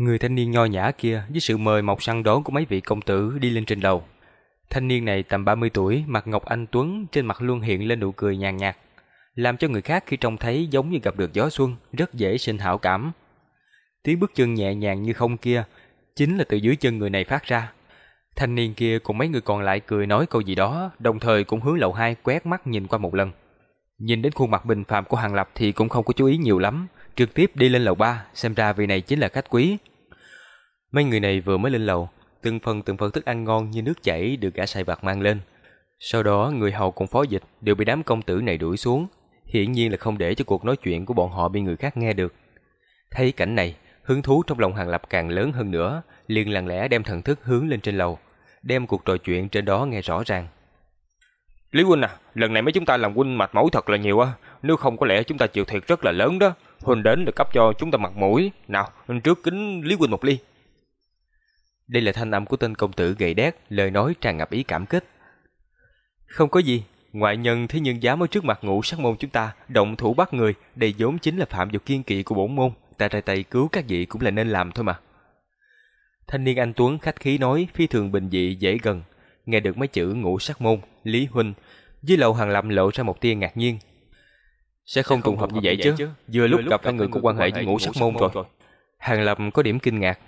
Người thanh niên nho nhã kia với sự mời mọc săn đón của mấy vị công tử đi lên trên lầu. Thanh niên này tầm 30 tuổi, mặt ngọc anh tuấn, trên mặt luôn hiện lên nụ cười nhàn nhạt, làm cho người khác khi trông thấy giống như gặp được gió xuân, rất dễ sinh hảo cảm. Tiếng bước chân nhẹ nhàng như không kia, chính là từ dưới chân người này phát ra. Thanh niên kia cùng mấy người còn lại cười nói câu gì đó, đồng thời cũng hướng lầu 2 quét mắt nhìn qua một lần. Nhìn đến khuôn mặt bình phàm của Hàng Lập thì cũng không có chú ý nhiều lắm, trực tiếp đi lên lầu 3, xem ra vị này chính là khách quý. Mấy người này vừa mới lên lầu, từng phần từng phần thức ăn ngon như nước chảy được gã sai vặt mang lên. Sau đó người hầu cùng phó dịch đều bị đám công tử này đuổi xuống, hiển nhiên là không để cho cuộc nói chuyện của bọn họ bị người khác nghe được. Thấy cảnh này, hứng thú trong lòng Hàng Lập càng lớn hơn nữa, liền lặng lẽ đem thần thức hướng lên trên lầu, đem cuộc trò chuyện trên đó nghe rõ ràng. Lý huynh à, lần này mấy chúng ta làm huynh mạch mỏi thật là nhiều á, nếu không có lẽ chúng ta chịu thiệt rất là lớn đó. Huynh đến được cấp cho chúng ta mặt mũi, nào, trước kính Lý huynh một ly. Đây là thanh âm của tên công tử gầy đét, lời nói tràn ngập ý cảm kích. Không có gì, ngoại nhân thế nhưng dám ở trước mặt ngũ sắc môn chúng ta, động thủ bắt người, đây vốn chính là phạm vào kiên kỵ của bổn môn, ta ra tay cứu các vị cũng là nên làm thôi mà. Thanh niên anh Tuấn khách khí nói phi thường bình dị dễ gần, nghe được mấy chữ ngũ sắc môn, Lý Huynh, dưới lầu hàng lâm lộ ra một tia ngạc nhiên. Sẽ không trùng hợp như vậy chứ, vừa lúc gặp hai người có quan hệ với ngũ sắc môn rồi. Hàng Lập có điểm kinh ngạc,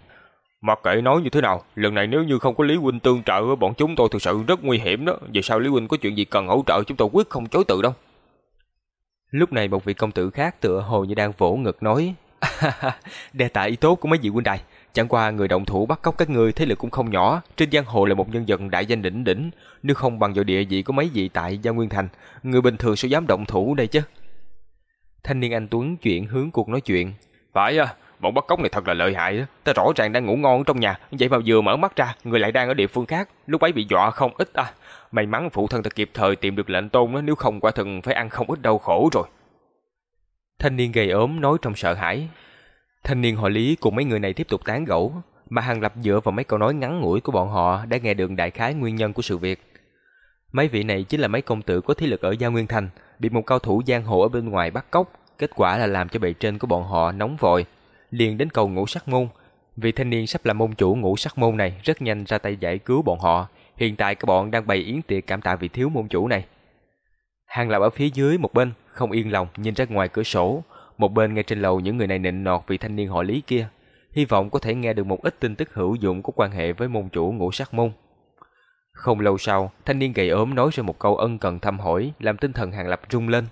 Mặc kệ nói như thế nào, lần này nếu như không có Lý Huynh tương trợ bọn chúng tôi thực sự rất nguy hiểm đó. Vì sao Lý Huynh có chuyện gì cần hỗ trợ chúng tôi quyết không chối từ đâu. Lúc này một vị công tử khác tựa hồ như đang vỗ ngực nói Đe tạ ý tốt của mấy vị huynh đài Chẳng qua người động thủ bắt cóc các người thế lực cũng không nhỏ Trên giang hồ là một nhân vật đại danh đỉnh đỉnh Nếu không bằng vào địa vị của mấy vị tại Gia Nguyên Thành Người bình thường sẽ dám động thủ đây chứ Thanh niên anh Tuấn chuyển hướng cuộc nói chuyện Phải à, Bọn bắt cóc này thật là lợi hại đó. Ta rõ ràng đang ngủ ngon trong nhà, vậy mà vừa mở mắt ra, người lại đang ở địa phương khác, lúc ấy bị dọa không ít à. May mắn phụ thân ta kịp thời tìm được lệnh tôn đó, nếu không quả thần phải ăn không ít đau khổ rồi. Thanh niên gầy ốm nói trong sợ hãi. Thanh niên họ Lý cùng mấy người này tiếp tục tán gẫu, mà Hàng Lập dựa vào mấy câu nói ngắn ngủi của bọn họ đã nghe được đại khái nguyên nhân của sự việc. Mấy vị này chính là mấy công tử có thế lực ở Gia Nguyên Thành, bị một cao thủ giang hồ ở bên ngoài bắt cóc, kết quả là làm cho bề trên của bọn họ nóng vội, liền đến cầu ngũ sắc môn. Vị thanh niên sắp làm môn chủ ngũ sắc môn này rất nhanh ra tay giải cứu bọn họ. Hiện tại các bọn đang bày yến tiệc cảm tạ vị thiếu môn chủ này. Hàng lập ở phía dưới một bên, không yên lòng nhìn ra ngoài cửa sổ. Một bên ngay trên lầu những người này nịnh nọt vị thanh niên họ lý kia. Hy vọng có thể nghe được một ít tin tức hữu dụng có quan hệ với môn chủ ngũ sắc môn. Không lâu sau, thanh niên gầy ốm nói ra một câu ân cần thăm hỏi, làm tinh thần hàng lập rung lên.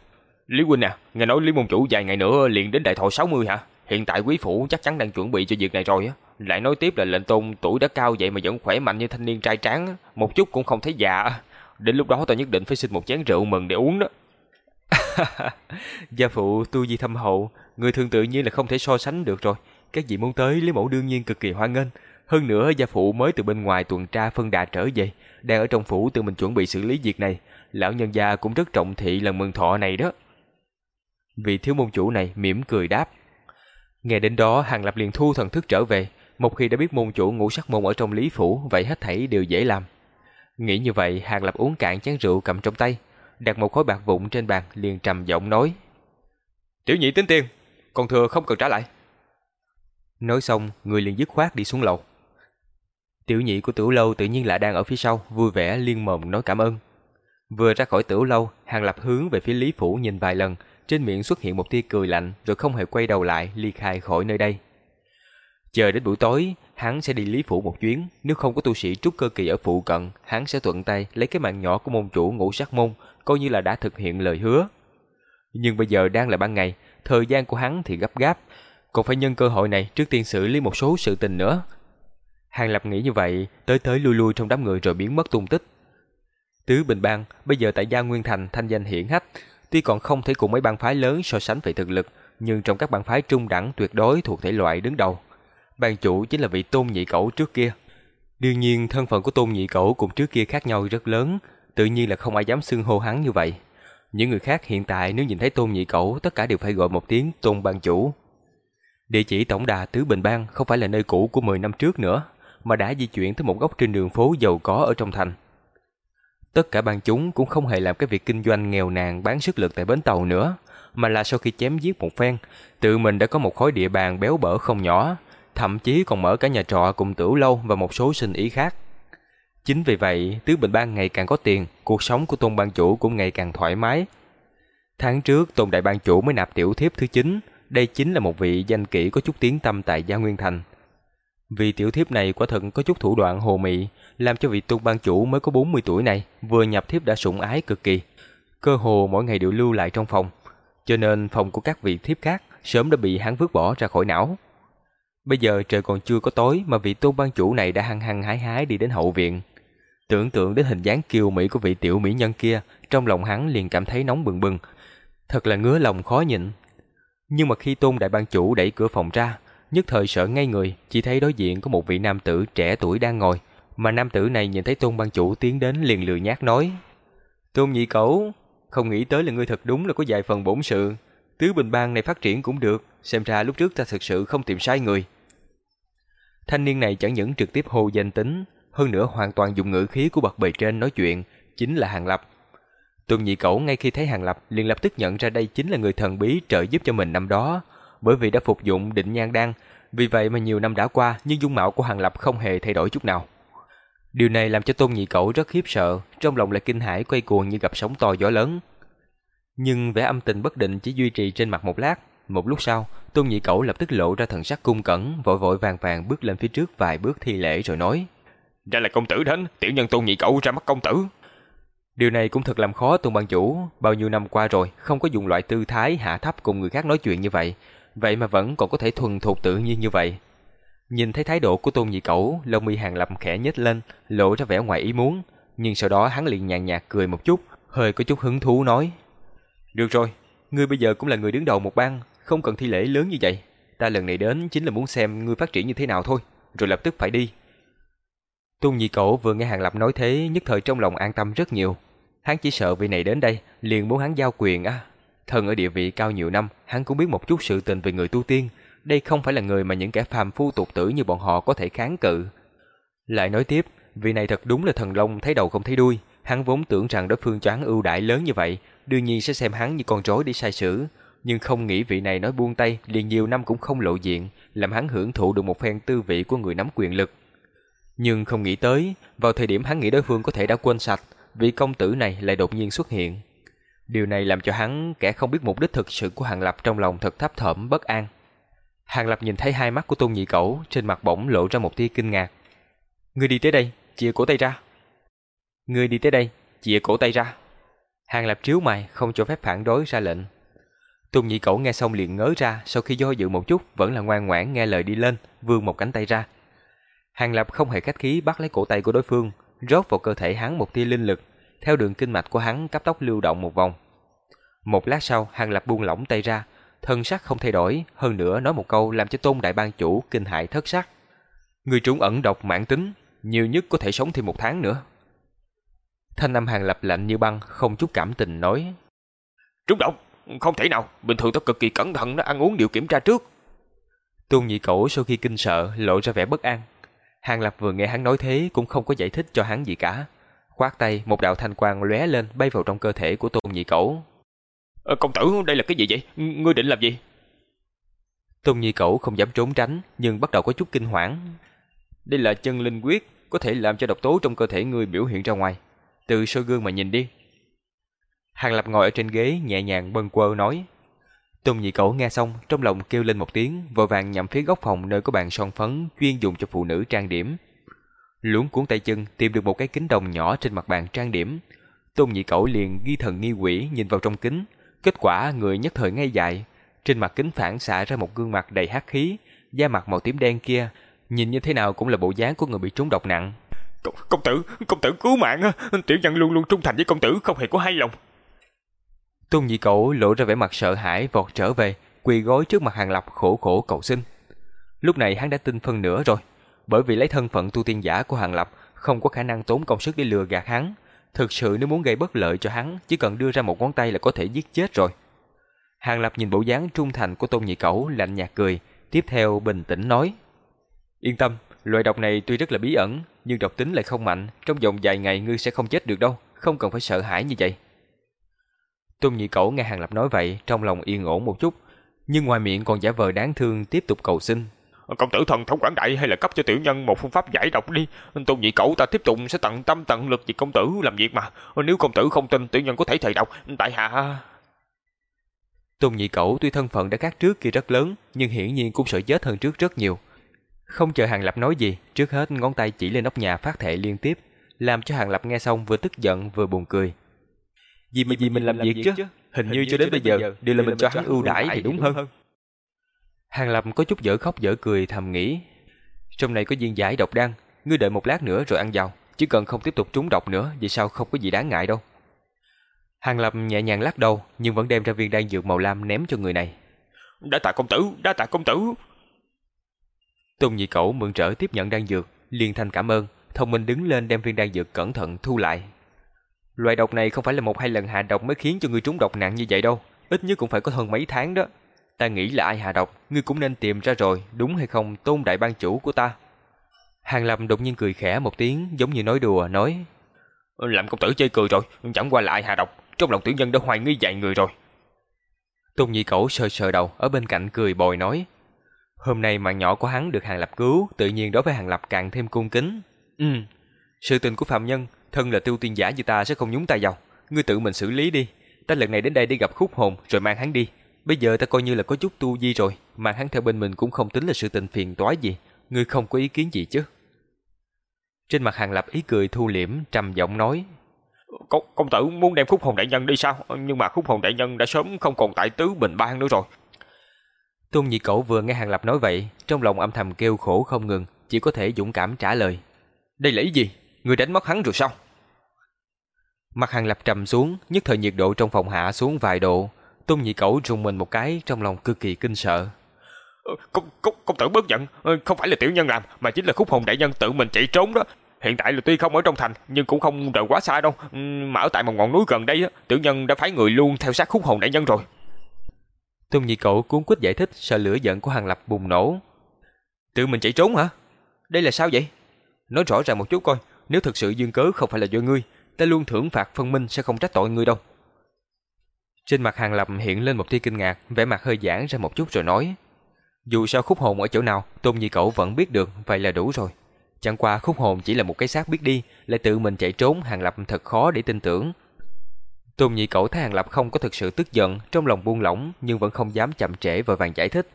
Lý huynh à, nghe nói Lý môn chủ vài ngày nữa liền đến đại thọ 60 hả? Hiện tại quý phủ chắc chắn đang chuẩn bị cho việc này rồi á. Lại nói tiếp là lệnh tôn tuổi đã cao vậy mà vẫn khỏe mạnh như thanh niên trai tráng, một chút cũng không thấy già. Đến lúc đó tôi nhất định phải xin một chén rượu mừng để uống đó. Gia phụ tu di thâm hậu, người thường tự nhiên là không thể so sánh được rồi. Các vị muốn tới Lý Mẫu đương nhiên cực kỳ hoan nghênh. Hơn nữa gia phụ mới từ bên ngoài tuần tra phân đà trở về, đang ở trong phủ tự mình chuẩn bị xử lý việc này. Lão nhân gia cũng rất trọng thị lần mừng thọ này đó. Vị thiếu môn chủ này mỉm cười đáp. Nghe đến đó Hàng Lập liền thu thần thức trở về, một khi đã biết môn chủ ngũ sắc môn ở trong lý phủ, vậy hết thảy đều dễ làm. Nghĩ như vậy, Hàng Lập uống cạn chén rượu cầm trong tay, đặt một khối bạc vụn trên bàn, liền trầm giọng nói: "Tiểu nhị tính tiền, còn thừa không cần trả lại." Nói xong, người liền dứt khoát đi xuống lầu. Tiểu nhị của Tiểu lâu tự nhiên lại đang ở phía sau, vui vẻ liên mồm nói cảm ơn. Vừa ra khỏi Tiểu lâu, Hàng Lập hướng về phía Lý phủ nhìn vài lần, trên miệng xuất hiện một tia cười lạnh rồi không hề quay đầu lại ly khai khỏi nơi đây. Chờ đến buổi tối, hắn sẽ đi Lý Phủ một chuyến, nếu không có tu sĩ trúc cơ kỳ ở phụ cận, hắn sẽ thuận tay lấy cái mạng nhỏ của môn chủ ngũ sắc môn, coi như là đã thực hiện lời hứa. Nhưng bây giờ đang là ban ngày, thời gian của hắn thì gấp gáp, còn phải nhân cơ hội này trước tiên xử lý một số sự tình nữa. Hàng Lập nghĩ như vậy, tới tới lui lui trong đám người rồi biến mất tung tích. Tứ Bình Bang bây giờ tại Gia Nguyên Thành thanh danh hiển hách, Tuy còn không thể cùng mấy bang phái lớn so sánh về thực lực, nhưng trong các bang phái trung đẳng tuyệt đối thuộc thể loại đứng đầu. bang chủ chính là vị Tôn Nhị Cẩu trước kia. Đương nhiên thân phận của Tôn Nhị Cẩu cùng trước kia khác nhau rất lớn, tự nhiên là không ai dám xưng hô hắn như vậy. Những người khác hiện tại nếu nhìn thấy Tôn Nhị Cẩu tất cả đều phải gọi một tiếng Tôn bang chủ. Địa chỉ tổng đà Tứ Bình Bang không phải là nơi cũ của 10 năm trước nữa, mà đã di chuyển tới một góc trên đường phố giàu có ở trong thành. Tất cả bọn chúng cũng không hề làm cái việc kinh doanh nghèo nàn bán sức lực tại bến tàu nữa, mà là sau khi chém giết một phen, tự mình đã có một khối địa bàn béo bở không nhỏ, thậm chí còn mở cả nhà trọ cùng Tửu Lâu và một số sinh ý khác. Chính vì vậy, Tứ Bình Bang ngày càng có tiền, cuộc sống của Tôn Ban Chủ cũng ngày càng thoải mái. Tháng trước, Tôn Đại Ban Chủ mới nạp tiểu thiếp thứ 9, đây chính là một vị danh kỹ có chút tiếng tâm tại Gia Nguyên Thành. Vì tiểu thiếp này quả thật có chút thủ đoạn hồ mị, làm cho vị Tôn Ban Chủ mới có 40 tuổi này vừa nhập thiếp đã sủng ái cực kỳ. Cơ hồ mỗi ngày đều lưu lại trong phòng, cho nên phòng của các vị thiếp khác sớm đã bị hắn vứt bỏ ra khỏi não. Bây giờ trời còn chưa có tối mà vị tôn ban chủ này đã hăng hăng hái hái đi đến hậu viện. Tưởng tượng đến hình dáng kiều mỹ của vị tiểu mỹ nhân kia, trong lòng hắn liền cảm thấy nóng bừng bừng. Thật là ngứa lòng khó nhịn. Nhưng mà khi tôn đại ban chủ đẩy cửa phòng ra, nhất thời sợ ngay người, chỉ thấy đối diện có một vị nam tử trẻ tuổi đang ngồi. Mà nam tử này nhìn thấy tôn ban chủ tiến đến liền lười nhát nói. Tôn nhị cẩu, không nghĩ tới là ngươi thật đúng là có vài phần bổn sự. Tứ Bình Bang này phát triển cũng được, xem ra lúc trước ta thực sự không tìm sai người. Thanh niên này chẳng những trực tiếp hô danh tính, hơn nữa hoàn toàn dùng ngữ khí của bậc bề trên nói chuyện, chính là Hàng Lập. tôn nhị cẩu ngay khi thấy Hàng Lập liền lập tức nhận ra đây chính là người thần bí trợ giúp cho mình năm đó, bởi vì đã phục dụng định nhan đan, vì vậy mà nhiều năm đã qua nhưng dung mạo của Hàng Lập không hề thay đổi chút nào. Điều này làm cho Tôn Nhị Cẩu rất khiếp sợ, trong lòng lại kinh hãi quay cuồng như gặp sóng to gió lớn. Nhưng vẻ âm tình bất định chỉ duy trì trên mặt một lát, một lúc sau, Tôn Nhị Cẩu lập tức lộ ra thần sắc cung cẩn, vội vội vàng vàng bước lên phía trước vài bước thi lễ rồi nói: "Ra là công tử đến, tiểu nhân Tôn Nhị Cẩu ra mắt công tử." Điều này cũng thật làm khó Tôn ban chủ, bao nhiêu năm qua rồi không có dùng loại tư thái hạ thấp cùng người khác nói chuyện như vậy, vậy mà vẫn còn có thể thuần thục tự nhiên như vậy. Nhìn thấy thái độ của Tôn Nhị Cẩu, lông mi hàng lập khẽ nhếch lên, lộ ra vẻ ngoài ý muốn, nhưng sau đó hắn liền nhàn nhạt cười một chút, hơi có chút hứng thú nói: "Được rồi, ngươi bây giờ cũng là người đứng đầu một bang, không cần thi lễ lớn như vậy. Ta lần này đến chính là muốn xem ngươi phát triển như thế nào thôi, rồi lập tức phải đi." Tôn Nhị Cẩu vừa nghe Hàng Lập nói thế, nhất thời trong lòng an tâm rất nhiều. Hắn chỉ sợ vị này đến đây, liền muốn hắn giao quyền á. Thần ở địa vị cao nhiều năm, hắn cũng biết một chút sự tình về người tu tiên, đây không phải là người mà những kẻ phàm phu tục tử như bọn họ có thể kháng cự. Lại nói tiếp, vị này thật đúng là thần long thấy đầu không thấy đuôi, hắn vốn tưởng rằng đối phương choáng ưu đãi lớn như vậy, đương nhiên sẽ xem hắn như con rối để sai sử, nhưng không nghĩ vị này nói buông tay, liền nhiều năm cũng không lộ diện, làm hắn hưởng thụ được một phen tư vị của người nắm quyền lực. Nhưng không nghĩ tới, vào thời điểm hắn nghĩ đối phương có thể đã quên sạch, vị công tử này lại đột nhiên xuất hiện. Điều này làm cho hắn kẻ không biết mục đích thực sự của Hàng Lập trong lòng thật thấp thỏm bất an. Hàng Lập nhìn thấy hai mắt của Tôn Nhị Cẩu, trên mặt bỗng lộ ra một tia kinh ngạc. người đi tới đây, chìa cổ tay ra. người đi tới đây, chìa cổ tay ra. Hàng Lập chiếu mày, không cho phép phản đối ra lệnh. Tôn Nhị Cẩu nghe xong liền ngớ ra, sau khi do dự một chút, vẫn là ngoan ngoãn nghe lời đi lên, vươn một cánh tay ra. Hàng Lập không hề khách khí bắt lấy cổ tay của đối phương, rót vào cơ thể hắn một tia linh lực, theo đường kinh mạch của hắn cấp tốc lưu động một vòng. Một lát sau, Hàng Lập buông lỏng tay ra, thân sắc không thay đổi, hơn nữa nói một câu làm cho Tôn đại ban chủ kinh hại thất sắc. Người trúng ẩn độc mãn tính, nhiều nhất có thể sống thêm một tháng nữa. Thanh âm hàng lập lạnh như băng, không chút cảm tình nói. Trúng độc, không thể nào, bình thường tôi cực kỳ cẩn thận nó ăn uống đều kiểm tra trước. Tôn nhị cổ sau khi kinh sợ, lộ ra vẻ bất an. Hàng lập vừa nghe hắn nói thế cũng không có giải thích cho hắn gì cả. Khoát tay, một đạo thanh quang lóe lên bay vào trong cơ thể của tôn nhị cổ. Ờ, công tử, đây là cái gì vậy? Ngươi định làm gì? Tôn Nhi Cẩu không dám trốn tránh, nhưng bắt đầu có chút kinh hoàng. Đây là chân linh quyết, có thể làm cho độc tố trong cơ thể ngươi biểu hiện ra ngoài. Từ soi gương mà nhìn đi. Hàng Lập ngồi ở trên ghế nhẹ nhàng bâng quơ nói. Tôn Nhị Cẩu nghe xong, trong lòng kêu lên một tiếng, vội vàng nhằm phía góc phòng nơi có bàn son phấn chuyên dùng cho phụ nữ trang điểm. Luống cuốn tay chân tìm được một cái kính đồng nhỏ trên mặt bàn trang điểm. Tôn Nhị Cẩu liền ghi thần nghi quỷ nhìn vào trong kính, Kết quả người nhất thời ngay dại, trên mặt kính phản xạ ra một gương mặt đầy hắc khí, da mặt màu tím đen kia, nhìn như thế nào cũng là bộ dáng của người bị trúng độc nặng. Công, công tử, công tử cứu mạng, tiểu nhân luôn luôn trung thành với công tử, không hề có hai lòng. Tôn nhị cậu lộ ra vẻ mặt sợ hãi vọt trở về, quỳ gối trước mặt hàng lập khổ khổ cầu xin. Lúc này hắn đã tin phân nửa rồi, bởi vì lấy thân phận tu tiên giả của hàng lập không có khả năng tốn công sức để lừa gạt hắn, Thực sự nếu muốn gây bất lợi cho hắn, chỉ cần đưa ra một ngón tay là có thể giết chết rồi. Hàng Lập nhìn bộ dáng trung thành của Tôn Nhị Cẩu lạnh nhạt cười, tiếp theo bình tĩnh nói. Yên tâm, loại độc này tuy rất là bí ẩn, nhưng độc tính lại không mạnh, trong vòng vài ngày ngươi sẽ không chết được đâu, không cần phải sợ hãi như vậy. Tôn Nhị Cẩu nghe Hàng Lập nói vậy, trong lòng yên ổn một chút, nhưng ngoài miệng còn giả vờ đáng thương tiếp tục cầu xin. Công tử thần thống quảng đại hay là cấp cho tiểu nhân một phương pháp giải độc đi. Tôn nhị cậu ta tiếp tục sẽ tận tâm tận lực vì công tử làm việc mà. Nếu công tử không tin tiểu nhân có thể thầy độc. Tại hạ... Tôn nhị cậu tuy thân phận đã khác trước kia rất lớn, nhưng hiển nhiên cũng sợ chết hơn trước rất nhiều. Không chờ Hàng Lập nói gì, trước hết ngón tay chỉ lên nóc nhà phát thệ liên tiếp, làm cho Hàng Lập nghe xong vừa tức giận vừa buồn cười. Vì mà gì mình làm việc chứ, hình như cho đến bây giờ đều là mình cho hắn ưu đãi thì đúng hơn. Hàng Lập có chút dở khóc dở cười thầm nghĩ. Trong này có viên giải độc đan, ngươi đợi một lát nữa rồi ăn vào, chỉ cần không tiếp tục trúng độc nữa, vậy sao không có gì đáng ngại đâu. Hàng Lập nhẹ nhàng lắc đầu, nhưng vẫn đem ra viên đan dược màu lam ném cho người này. Đã tạ công tử, đã tạ công tử. Tôn nhị cẩu mượn trở tiếp nhận đan dược, liền thanh cảm ơn, thông minh đứng lên đem viên đan dược cẩn thận thu lại. Loại độc này không phải là một hai lần hạ độc mới khiến cho ngươi trúng độc nặng như vậy đâu, ít nhất cũng phải có hơn mấy tháng đó. Ta nghĩ là ai hạ độc, ngươi cũng nên tìm ra rồi, đúng hay không, tôn đại ban chủ của ta. Hàng Lập đột nhiên cười khẽ một tiếng, giống như nói đùa, nói Làm công tử chơi cười rồi, chẳng qua là ai hạ độc, trong lòng tiểu nhân đã hoài nghi dạy người rồi. Tôn nhị cẩu sờ sờ đầu, ở bên cạnh cười bồi nói Hôm nay mạng nhỏ của hắn được Hàng Lập cứu, tự nhiên đối với Hàng Lập càng thêm cung kính. Ừ, sự tình của phạm nhân, thân là tiêu tiên giả như ta sẽ không nhúng tay vào. Ngươi tự mình xử lý đi. Ta lần này đến đây để gặp khúc hồn rồi mang hắn đi. Bây giờ ta coi như là có chút tu vi rồi, mang hắn theo bên mình cũng không tính là sự tình phiền toái gì. Ngươi không có ý kiến gì chứ? Trên mặt Hàng Lập ý cười thu liễm, trầm giọng nói. Công, công tử muốn đem khúc hồn đại nhân đi sao? Nhưng mà khúc hồn đại nhân đã sớm không còn tại tứ bình bang nữa rồi. Tôn nhị cậu vừa nghe Hàng Lập nói vậy, trong lòng âm thầm kêu khổ không ngừng, chỉ có thể dũng cảm trả lời. Đây là ý gì? Người đánh mất hắn rồi sao? Mặt Hàng Lập trầm xuống, nhất thời nhiệt độ trong phòng hạ xuống vài độ. Tôn nhị cậu rùng mình một cái trong lòng cực kỳ kinh sợ. Ờ, công, công, công tử bớt giận, ờ, không phải là tiểu nhân làm, mà chính là khúc hồn đại nhân tự mình chạy trốn đó. Hiện tại là tuy không ở trong thành, nhưng cũng không rời quá xa đâu. Mà ở tại một ngọn núi gần đây, tiểu nhân đã phái người luôn theo sát khúc hồn đại nhân rồi. Tôn nhị cậu cuốn quýt giải thích sợ lửa giận của Hàng Lập bùng nổ. Tự mình chạy trốn hả? Đây là sao vậy? Nói rõ ràng một chút coi, nếu thực sự duyên cớ không phải là do ngươi, ta luôn thưởng phạt phân minh sẽ không trách tội ngươi đâu. Trên mặt Hàng Lập hiện lên một tia kinh ngạc, vẻ mặt hơi giãn ra một chút rồi nói. Dù sao khúc hồn ở chỗ nào, Tôn Nhi Cậu vẫn biết được, vậy là đủ rồi. Chẳng qua khúc hồn chỉ là một cái xác biết đi, lại tự mình chạy trốn, Hàng Lập thật khó để tin tưởng. Tôn Nhị Cẩu thấy Hàng Lập không có thực sự tức giận, trong lòng buông lỏng nhưng vẫn không dám chậm trễ vội vàng giải thích.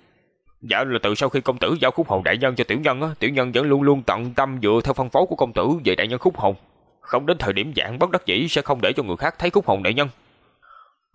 Dạ là từ sau khi công tử giao khúc hồn đại nhân cho tiểu nhân á, tiểu nhân vẫn luôn luôn tận tâm dựa theo phân phối của công tử về đại nhân khúc hồn. Không đến thời điểm dạng bất đắc dĩ sẽ không để cho người khác thấy khúc hồn đại nhân.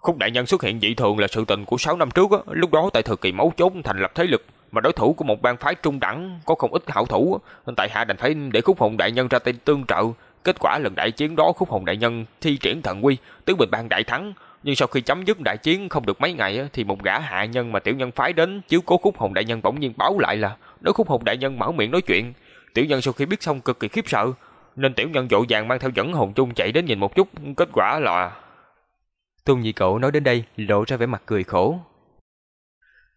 Khúc đại nhân xuất hiện dị thường là sự tình của 6 năm trước á, lúc đó tại thời kỳ máu chốt thành lập thế lực, mà đối thủ của một bang phái trung đẳng có không ít hảo thủ, tại hạ đành phải để khúc hồn đại nhân ra tay tương trợ, Kết quả lần đại chiến đó khúc hồn đại nhân thi triển thần quy, tứ bình bang đại thắng. Nhưng sau khi chấm dứt đại chiến không được mấy ngày thì một gã hạ nhân mà tiểu nhân phái đến chiếu cố khúc hồn đại nhân bỗng nhiên báo lại là đối khúc hồn đại nhân mở miệng nói chuyện. Tiểu nhân sau khi biết xong cực kỳ khiếp sợ, nên tiểu nhân vội vàng mang theo dẫn hồn chung chạy đến nhìn một chút, kết quả là Tôn Nhị Cậu nói đến đây, lộ ra vẻ mặt cười khổ.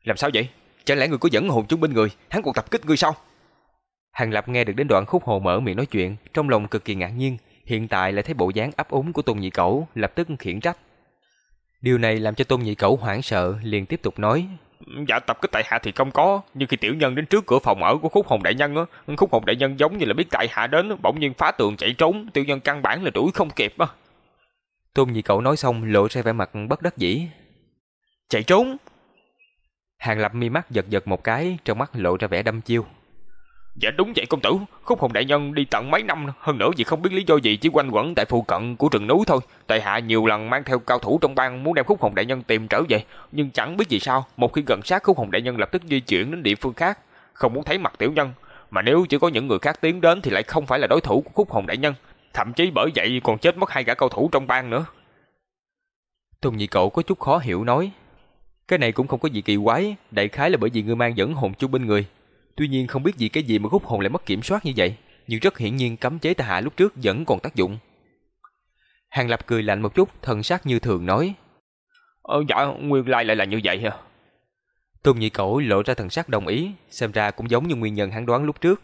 Làm sao vậy? Chẳng lẽ người có dẫn hồn chung bên người, hắn còn tập kích người sao? Hàng Lập nghe được đến đoạn khúc hồ mở miệng nói chuyện, trong lòng cực kỳ ngạc nhiên, hiện tại lại thấy bộ dáng ấp úng của Tôn Nhị Cẩu, lập tức khiển trách. Điều này làm cho Tôn Nhị Cẩu hoảng sợ, liền tiếp tục nói: "Dạ tập kích tại hạ thì không có, nhưng khi tiểu nhân đến trước cửa phòng ở của Khúc Hồn đại nhân á, Khúc Hồn đại nhân giống như là biết tại hạ đến, bỗng nhiên phá tường chạy trốn, tiểu nhân căn bản là đuổi không kịp á." Tôn Nhị Cẩu nói xong lộ ra vẻ mặt bất đắc dĩ. "Chạy trốn?" Hàng Lập mi mắt giật giật một cái, trong mắt lộ ra vẻ đăm chiêu. Dạ đúng vậy công tử, khúc hồn đại nhân đi tận mấy năm hơn nữa vì không biết lý do gì chỉ quanh quẩn tại phụ cận của rừng núi thôi. Tại hạ nhiều lần mang theo cao thủ trong bang muốn đem khúc hồn đại nhân tìm trở về, nhưng chẳng biết vì sao, một khi gần sát khúc hồn đại nhân lập tức di chuyển đến địa phương khác, không muốn thấy mặt tiểu nhân, mà nếu chỉ có những người khác tiến đến thì lại không phải là đối thủ của khúc hồn đại nhân, thậm chí bởi vậy còn chết mất hai gã cao thủ trong bang nữa. Tùng nhị cậu có chút khó hiểu nói, cái này cũng không có gì kỳ quái, đại khái là bởi vì ngươi mang dẫn hồn chung bên người, Tuy nhiên không biết vì cái gì mà hút hồn lại mất kiểm soát như vậy, nhưng rất hiển nhiên cấm chế ta hạ lúc trước vẫn còn tác dụng. Hàng Lập cười lạnh một chút, thần sắc như thường nói. Ờ dạ, nguyên lai lại là như vậy hả? Tôn Nhị Cẩu lộ ra thần sắc đồng ý, xem ra cũng giống như nguyên nhân hắn đoán lúc trước.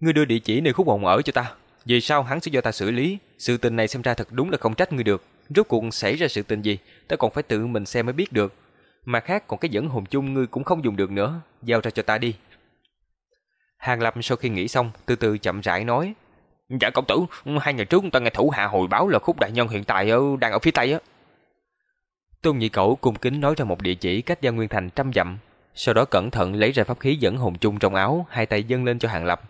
Ngươi đưa địa chỉ nơi khúc hồn ở cho ta, về sau hắn sẽ do ta xử lý. Sự tình này xem ra thật đúng là không trách người được. Rốt cuộc xảy ra sự tình gì, ta còn phải tự mình xem mới biết được. Mà khác còn cái dẫn hồn chung ngươi cũng không dùng được nữa, giao ra cho ta đi. Hàng Lập sau khi nghĩ xong, từ từ chậm rãi nói. Dạ công tử, hai ngày trước ta nghe thủ hạ hồi báo là khúc đại nhân hiện tại ở, đang ở phía Tây á. Tôn Nhị Cẩu cung kính nói ra một địa chỉ cách Gia Nguyên Thành trăm dặm, sau đó cẩn thận lấy ra pháp khí dẫn hồn chung trong áo, hai tay dâng lên cho Hàng Lập.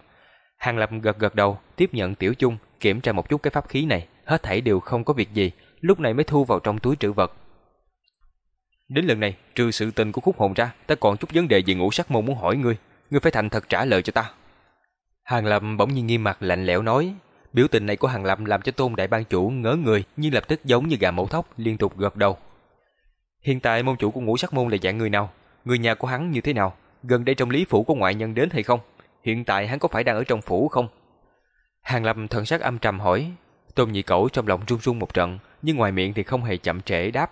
Hàng Lập gật gật đầu, tiếp nhận tiểu chung, kiểm tra một chút cái pháp khí này, hết thảy đều không có việc gì, lúc này mới thu vào trong túi trữ vật. Đến lần này, trừ sự tình của khúc hồn ra, ta còn chút vấn đề về ngũ sắc môn muốn hỏi ngươi, ngươi phải thành thật trả lời cho ta. Hàng Lập bỗng nhiên nghiêm mặt lạnh lẽo nói, biểu tình này của Hàng Lập làm cho Tôn đại ban chủ ngớ người, nhưng lập tức giống như gà mổ thóc liên tục gật đầu. Hiện tại môn chủ của ngũ sắc môn là dạng người nào? Người nhà của hắn như thế nào? Gần đây trong lý phủ có ngoại nhân đến hay không? Hiện tại hắn có phải đang ở trong phủ không? Hàng Lâm thần sắc âm trầm hỏi. Tôn nhị cẩu trong lòng run run một trận, nhưng ngoài miệng thì không hề chậm trễ đáp.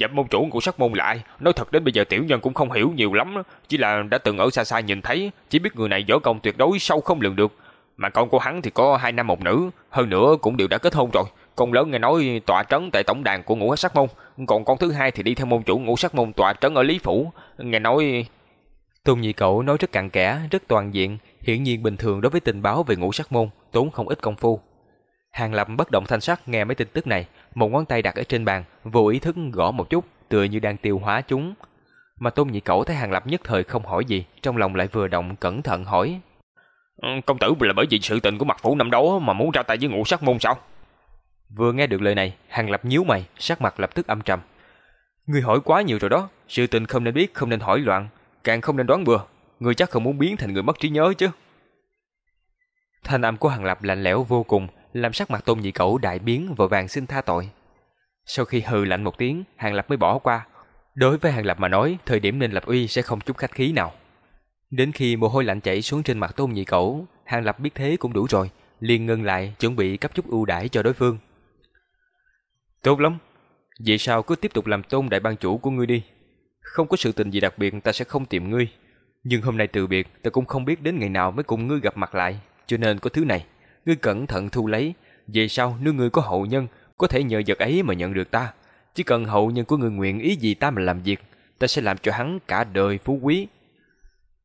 Dặm môn chủ của sắc môn lại, nói thật đến bây giờ tiểu nhân cũng không hiểu nhiều lắm, chỉ là đã từng ở xa xa nhìn thấy, chỉ biết người này võ công tuyệt đối sâu không lường được. Mà con của hắn thì có hai nam một nữ, hơn nữa cũng đều đã kết hôn rồi. Con lớn nghe nói tọa trấn tại tổng đàn của ngũ sắc môn, còn con thứ hai thì đi theo môn chủ ngũ sắc môn tọa trấn ở Lý Phủ. Nghe nói... Tôn nhị cậu nói rất cặn kẽ, rất toàn diện, hiển nhiên bình thường đối với tình báo về ngũ sắc môn, tốn không ít công phu. Hàng Lập bất động thanh sắc nghe mấy tin tức này, một ngón tay đặt ở trên bàn, vô ý thức gõ một chút, tựa như đang tiêu hóa chúng. Mà Tôn Nhị Cẩu thấy Hàng Lập nhất thời không hỏi gì, trong lòng lại vừa động cẩn thận hỏi. Ừ, công tử là bởi vì sự tình của mặt phủ năm đó mà muốn ra tay với ngũ sắc môn sao? Vừa nghe được lời này, Hàng Lập nhíu mày, sắc mặt lập tức âm trầm. Người hỏi quá nhiều rồi đó, sự tình không nên biết, không nên hỏi loạn, càng không nên đoán bừa. Người chắc không muốn biến thành người mất trí nhớ chứ. Thanh âm của Hàng Lập lạnh lẽo vô cùng, làm sắc mặt Tôn Nhị Cẩu đại biến vội vàng xin tha tội. Sau khi hừ lạnh một tiếng, Hàng Lập mới bỏ qua. Đối với Hàng Lập mà nói, thời điểm nên lập uy sẽ không chút khách khí nào. Đến khi mồ hôi lạnh chảy xuống trên mặt Tôn Nhị Cẩu, Hàng Lập biết thế cũng đủ rồi, liền ngưng lại chuẩn bị cấp chút ưu đãi cho đối phương. Tốt lắm, vậy sao cứ tiếp tục làm Tôn đại ban chủ của ngươi đi. Không có sự tình gì đặc biệt ta sẽ không tìm ngươi. Nhưng hôm nay từ biệt, ta cũng không biết đến ngày nào mới cùng ngươi gặp mặt lại, cho nên có thứ này ngươi cẩn thận thu lấy, về sau nếu ngươi có hậu nhân, có thể nhờ vật ấy mà nhận được ta. Chỉ cần hậu nhân của ngươi nguyện ý gì ta mà làm việc, ta sẽ làm cho hắn cả đời phú quý.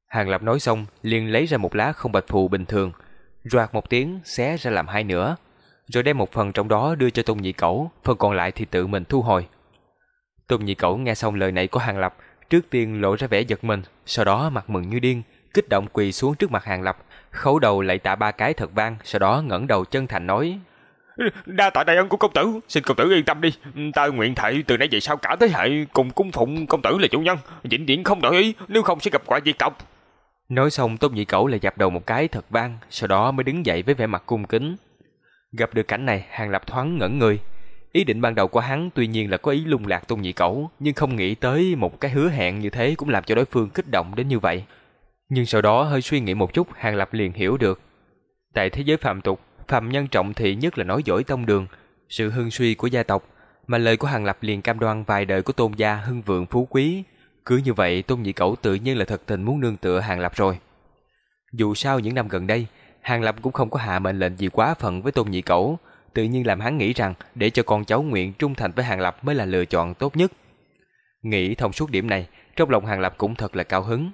Hàng Lập nói xong, liền lấy ra một lá không bạch phù bình thường, roạt một tiếng xé ra làm hai nửa, rồi đem một phần trong đó đưa cho Tôn Nhị Cẩu, phần còn lại thì tự mình thu hồi. Tôn Nhị Cẩu nghe xong lời này của Hàng Lập, trước tiên lộ ra vẻ giật mình, sau đó mặt mừng như điên, kích động quỳ xuống trước mặt Hàng Lập, khấu đầu lại tạ ba cái thật vang, sau đó ngẩng đầu chân thành nói: "Đa tạ đại ân của công tử, xin công tử yên tâm đi, ta nguyện thệ từ nay về sau cả thế hệ cùng cung phụng công tử là chủ nhân, vĩnh viễn không đổi ý, nếu không sẽ gặp quả diệt tộc." Nói xong Tôn Nhị Cẩu lại dập đầu một cái thật vang, sau đó mới đứng dậy với vẻ mặt cung kính. Gặp được cảnh này, Hàng Lập thoáng ngẩn người. Ý định ban đầu của hắn tuy nhiên là có ý lung lạc Tôn Nhị Cẩu, nhưng không nghĩ tới một cái hứa hẹn như thế cũng làm cho đối phương kích động đến như vậy. Nhưng sau đó hơi suy nghĩ một chút, Hàng Lập liền hiểu được. Tại thế giới phạm tục, phạm nhân trọng thị nhất là nói dối tông đường, sự hưng suy của gia tộc, mà lời của Hàng Lập liền cam đoan vài đời của tôn gia hưng vượng phú quý. Cứ như vậy, tôn nhị cẩu tự nhiên là thật tình muốn nương tựa Hàng Lập rồi. Dù sao những năm gần đây, Hàng Lập cũng không có hạ mệnh lệnh gì quá phận với tôn nhị cẩu, tự nhiên làm hắn nghĩ rằng để cho con cháu nguyện trung thành với Hàng Lập mới là lựa chọn tốt nhất. Nghĩ thông suốt điểm này, trong lòng Hàng Lập cũng thật là cao hứng.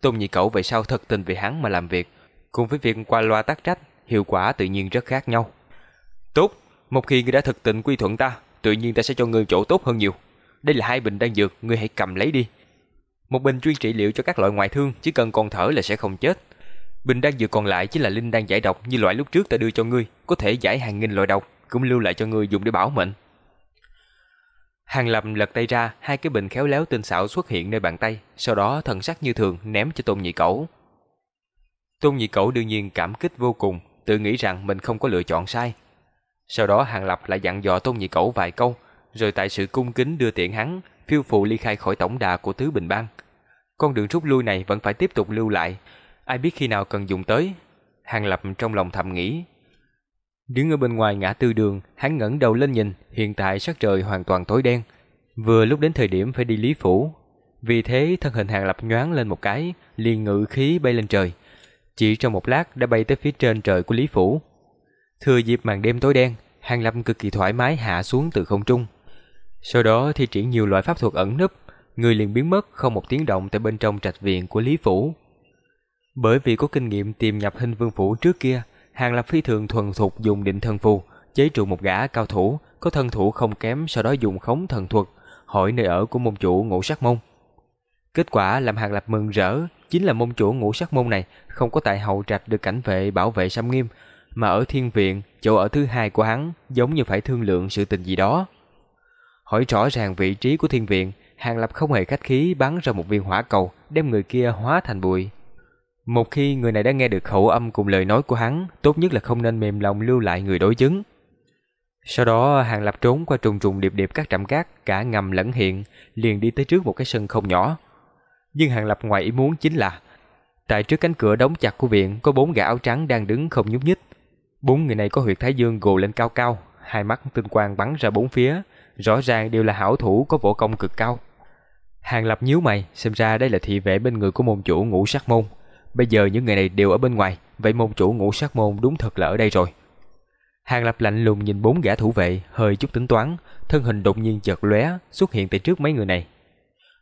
Tôn Nhị Cẩu về sau thật tình vì hắn mà làm việc, cùng với việc qua loa tác trách, hiệu quả tự nhiên rất khác nhau. Tốt, một khi ngươi đã thực tình quy thuận ta, tự nhiên ta sẽ cho ngươi chỗ tốt hơn nhiều. Đây là hai bình đan dược, ngươi hãy cầm lấy đi. Một bình chuyên trị liệu cho các loại ngoại thương, chỉ cần còn thở là sẽ không chết. Bình đan dược còn lại chính là linh đan giải độc như loại lúc trước ta đưa cho ngươi, có thể giải hàng nghìn loại độc, cũng lưu lại cho ngươi dùng để bảo mệnh. Hàng Lập lật tay ra, hai cái bình khéo léo tinh xảo xuất hiện nơi bàn tay, sau đó thần sắc như thường ném cho Tôn Nhị Cẩu. Tôn Nhị Cẩu đương nhiên cảm kích vô cùng, tự nghĩ rằng mình không có lựa chọn sai. Sau đó Hàng Lập lại dặn dò Tôn Nhị Cẩu vài câu, rồi tại sự cung kính đưa tiện hắn, phiêu phù ly khai khỏi tổng đà của Tứ Bình Bang. Con đường rút lui này vẫn phải tiếp tục lưu lại, ai biết khi nào cần dùng tới. Hàng Lập trong lòng thầm nghĩ, Đứng ở bên ngoài ngã tư đường, hắn ngẩng đầu lên nhìn, hiện tại sắc trời hoàn toàn tối đen. Vừa lúc đến thời điểm phải đi Lý Phủ. Vì thế thân hình hàng lập nhoáng lên một cái, liền ngự khí bay lên trời. Chỉ trong một lát đã bay tới phía trên trời của Lý Phủ. Thừa dịp màn đêm tối đen, hàng lập cực kỳ thoải mái hạ xuống từ không trung. Sau đó thi triển nhiều loại pháp thuật ẩn nấp, người liền biến mất không một tiếng động tại bên trong trạch viện của Lý Phủ. Bởi vì có kinh nghiệm tìm nhập hình vương phủ trước kia, Hàng Lập phi thường thuần thục dùng định thần phù, chế trụ một gã cao thủ, có thân thủ không kém sau đó dùng khống thần thuật, hỏi nơi ở của môn chủ ngũ sắc môn. Kết quả làm Hàng Lập mừng rỡ, chính là môn chủ ngũ sắc môn này không có tại hậu trạch được cảnh vệ bảo vệ xâm nghiêm, mà ở thiên viện, chỗ ở thứ hai của hắn giống như phải thương lượng sự tình gì đó. Hỏi rõ ràng vị trí của thiên viện, Hàng Lập không hề khách khí bắn ra một viên hỏa cầu, đem người kia hóa thành bụi. Một khi người này đã nghe được khẩu âm cùng lời nói của hắn, tốt nhất là không nên mềm lòng lưu lại người đối chứng. Sau đó Hàng Lập trốn qua trùng trùng điệp điệp các trạm cát, cả ngầm lẫn hiện, liền đi tới trước một cái sân không nhỏ. Nhưng Hàng Lập ngoài ý muốn chính là, tại trước cánh cửa đóng chặt của viện có bốn gã áo trắng đang đứng không nhúc nhích. Bốn người này có huyệt thái dương gồ lên cao cao, hai mắt tinh quang bắn ra bốn phía, rõ ràng đều là hảo thủ có võ công cực cao. Hàng Lập nhíu mày, xem ra đây là thị vệ bên người của môn chủ ngũ sắc môn. Bây giờ những người này đều ở bên ngoài, vậy môn chủ ngũ sát môn đúng thật là ở đây rồi. Hàng Lập lạnh lùng nhìn bốn gã thủ vệ, hơi chút tính toán, thân hình đột nhiên chợt lóe, xuất hiện tại trước mấy người này.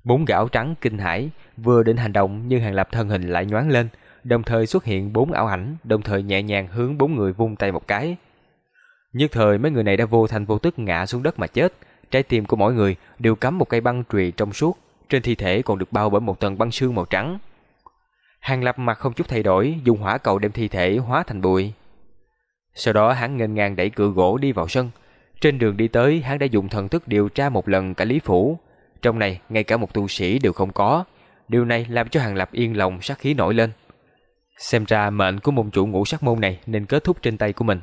Bốn gã áo trắng kinh hãi, vừa định hành động nhưng Hàng Lập thân hình lại nhoáng lên, đồng thời xuất hiện bốn ảo ảnh, đồng thời nhẹ nhàng hướng bốn người vung tay một cái. Nhất thời mấy người này đã vô thành vô tức ngã xuống đất mà chết, trái tim của mỗi người đều cắm một cây băng trùy trong suốt, trên thi thể còn được bao bởi một tầng băng sương màu trắng. Hàng Lập mặt không chút thay đổi, dùng hỏa cầu đem thi thể hóa thành bụi. Sau đó hắn nghênh ngang đẩy cửa gỗ đi vào sân. Trên đường đi tới, hắn đã dùng thần thức điều tra một lần cả Lý Phủ. Trong này, ngay cả một tu sĩ đều không có. Điều này làm cho Hàng Lập yên lòng sát khí nổi lên. Xem ra mệnh của môn chủ ngũ sắc môn này nên kết thúc trên tay của mình.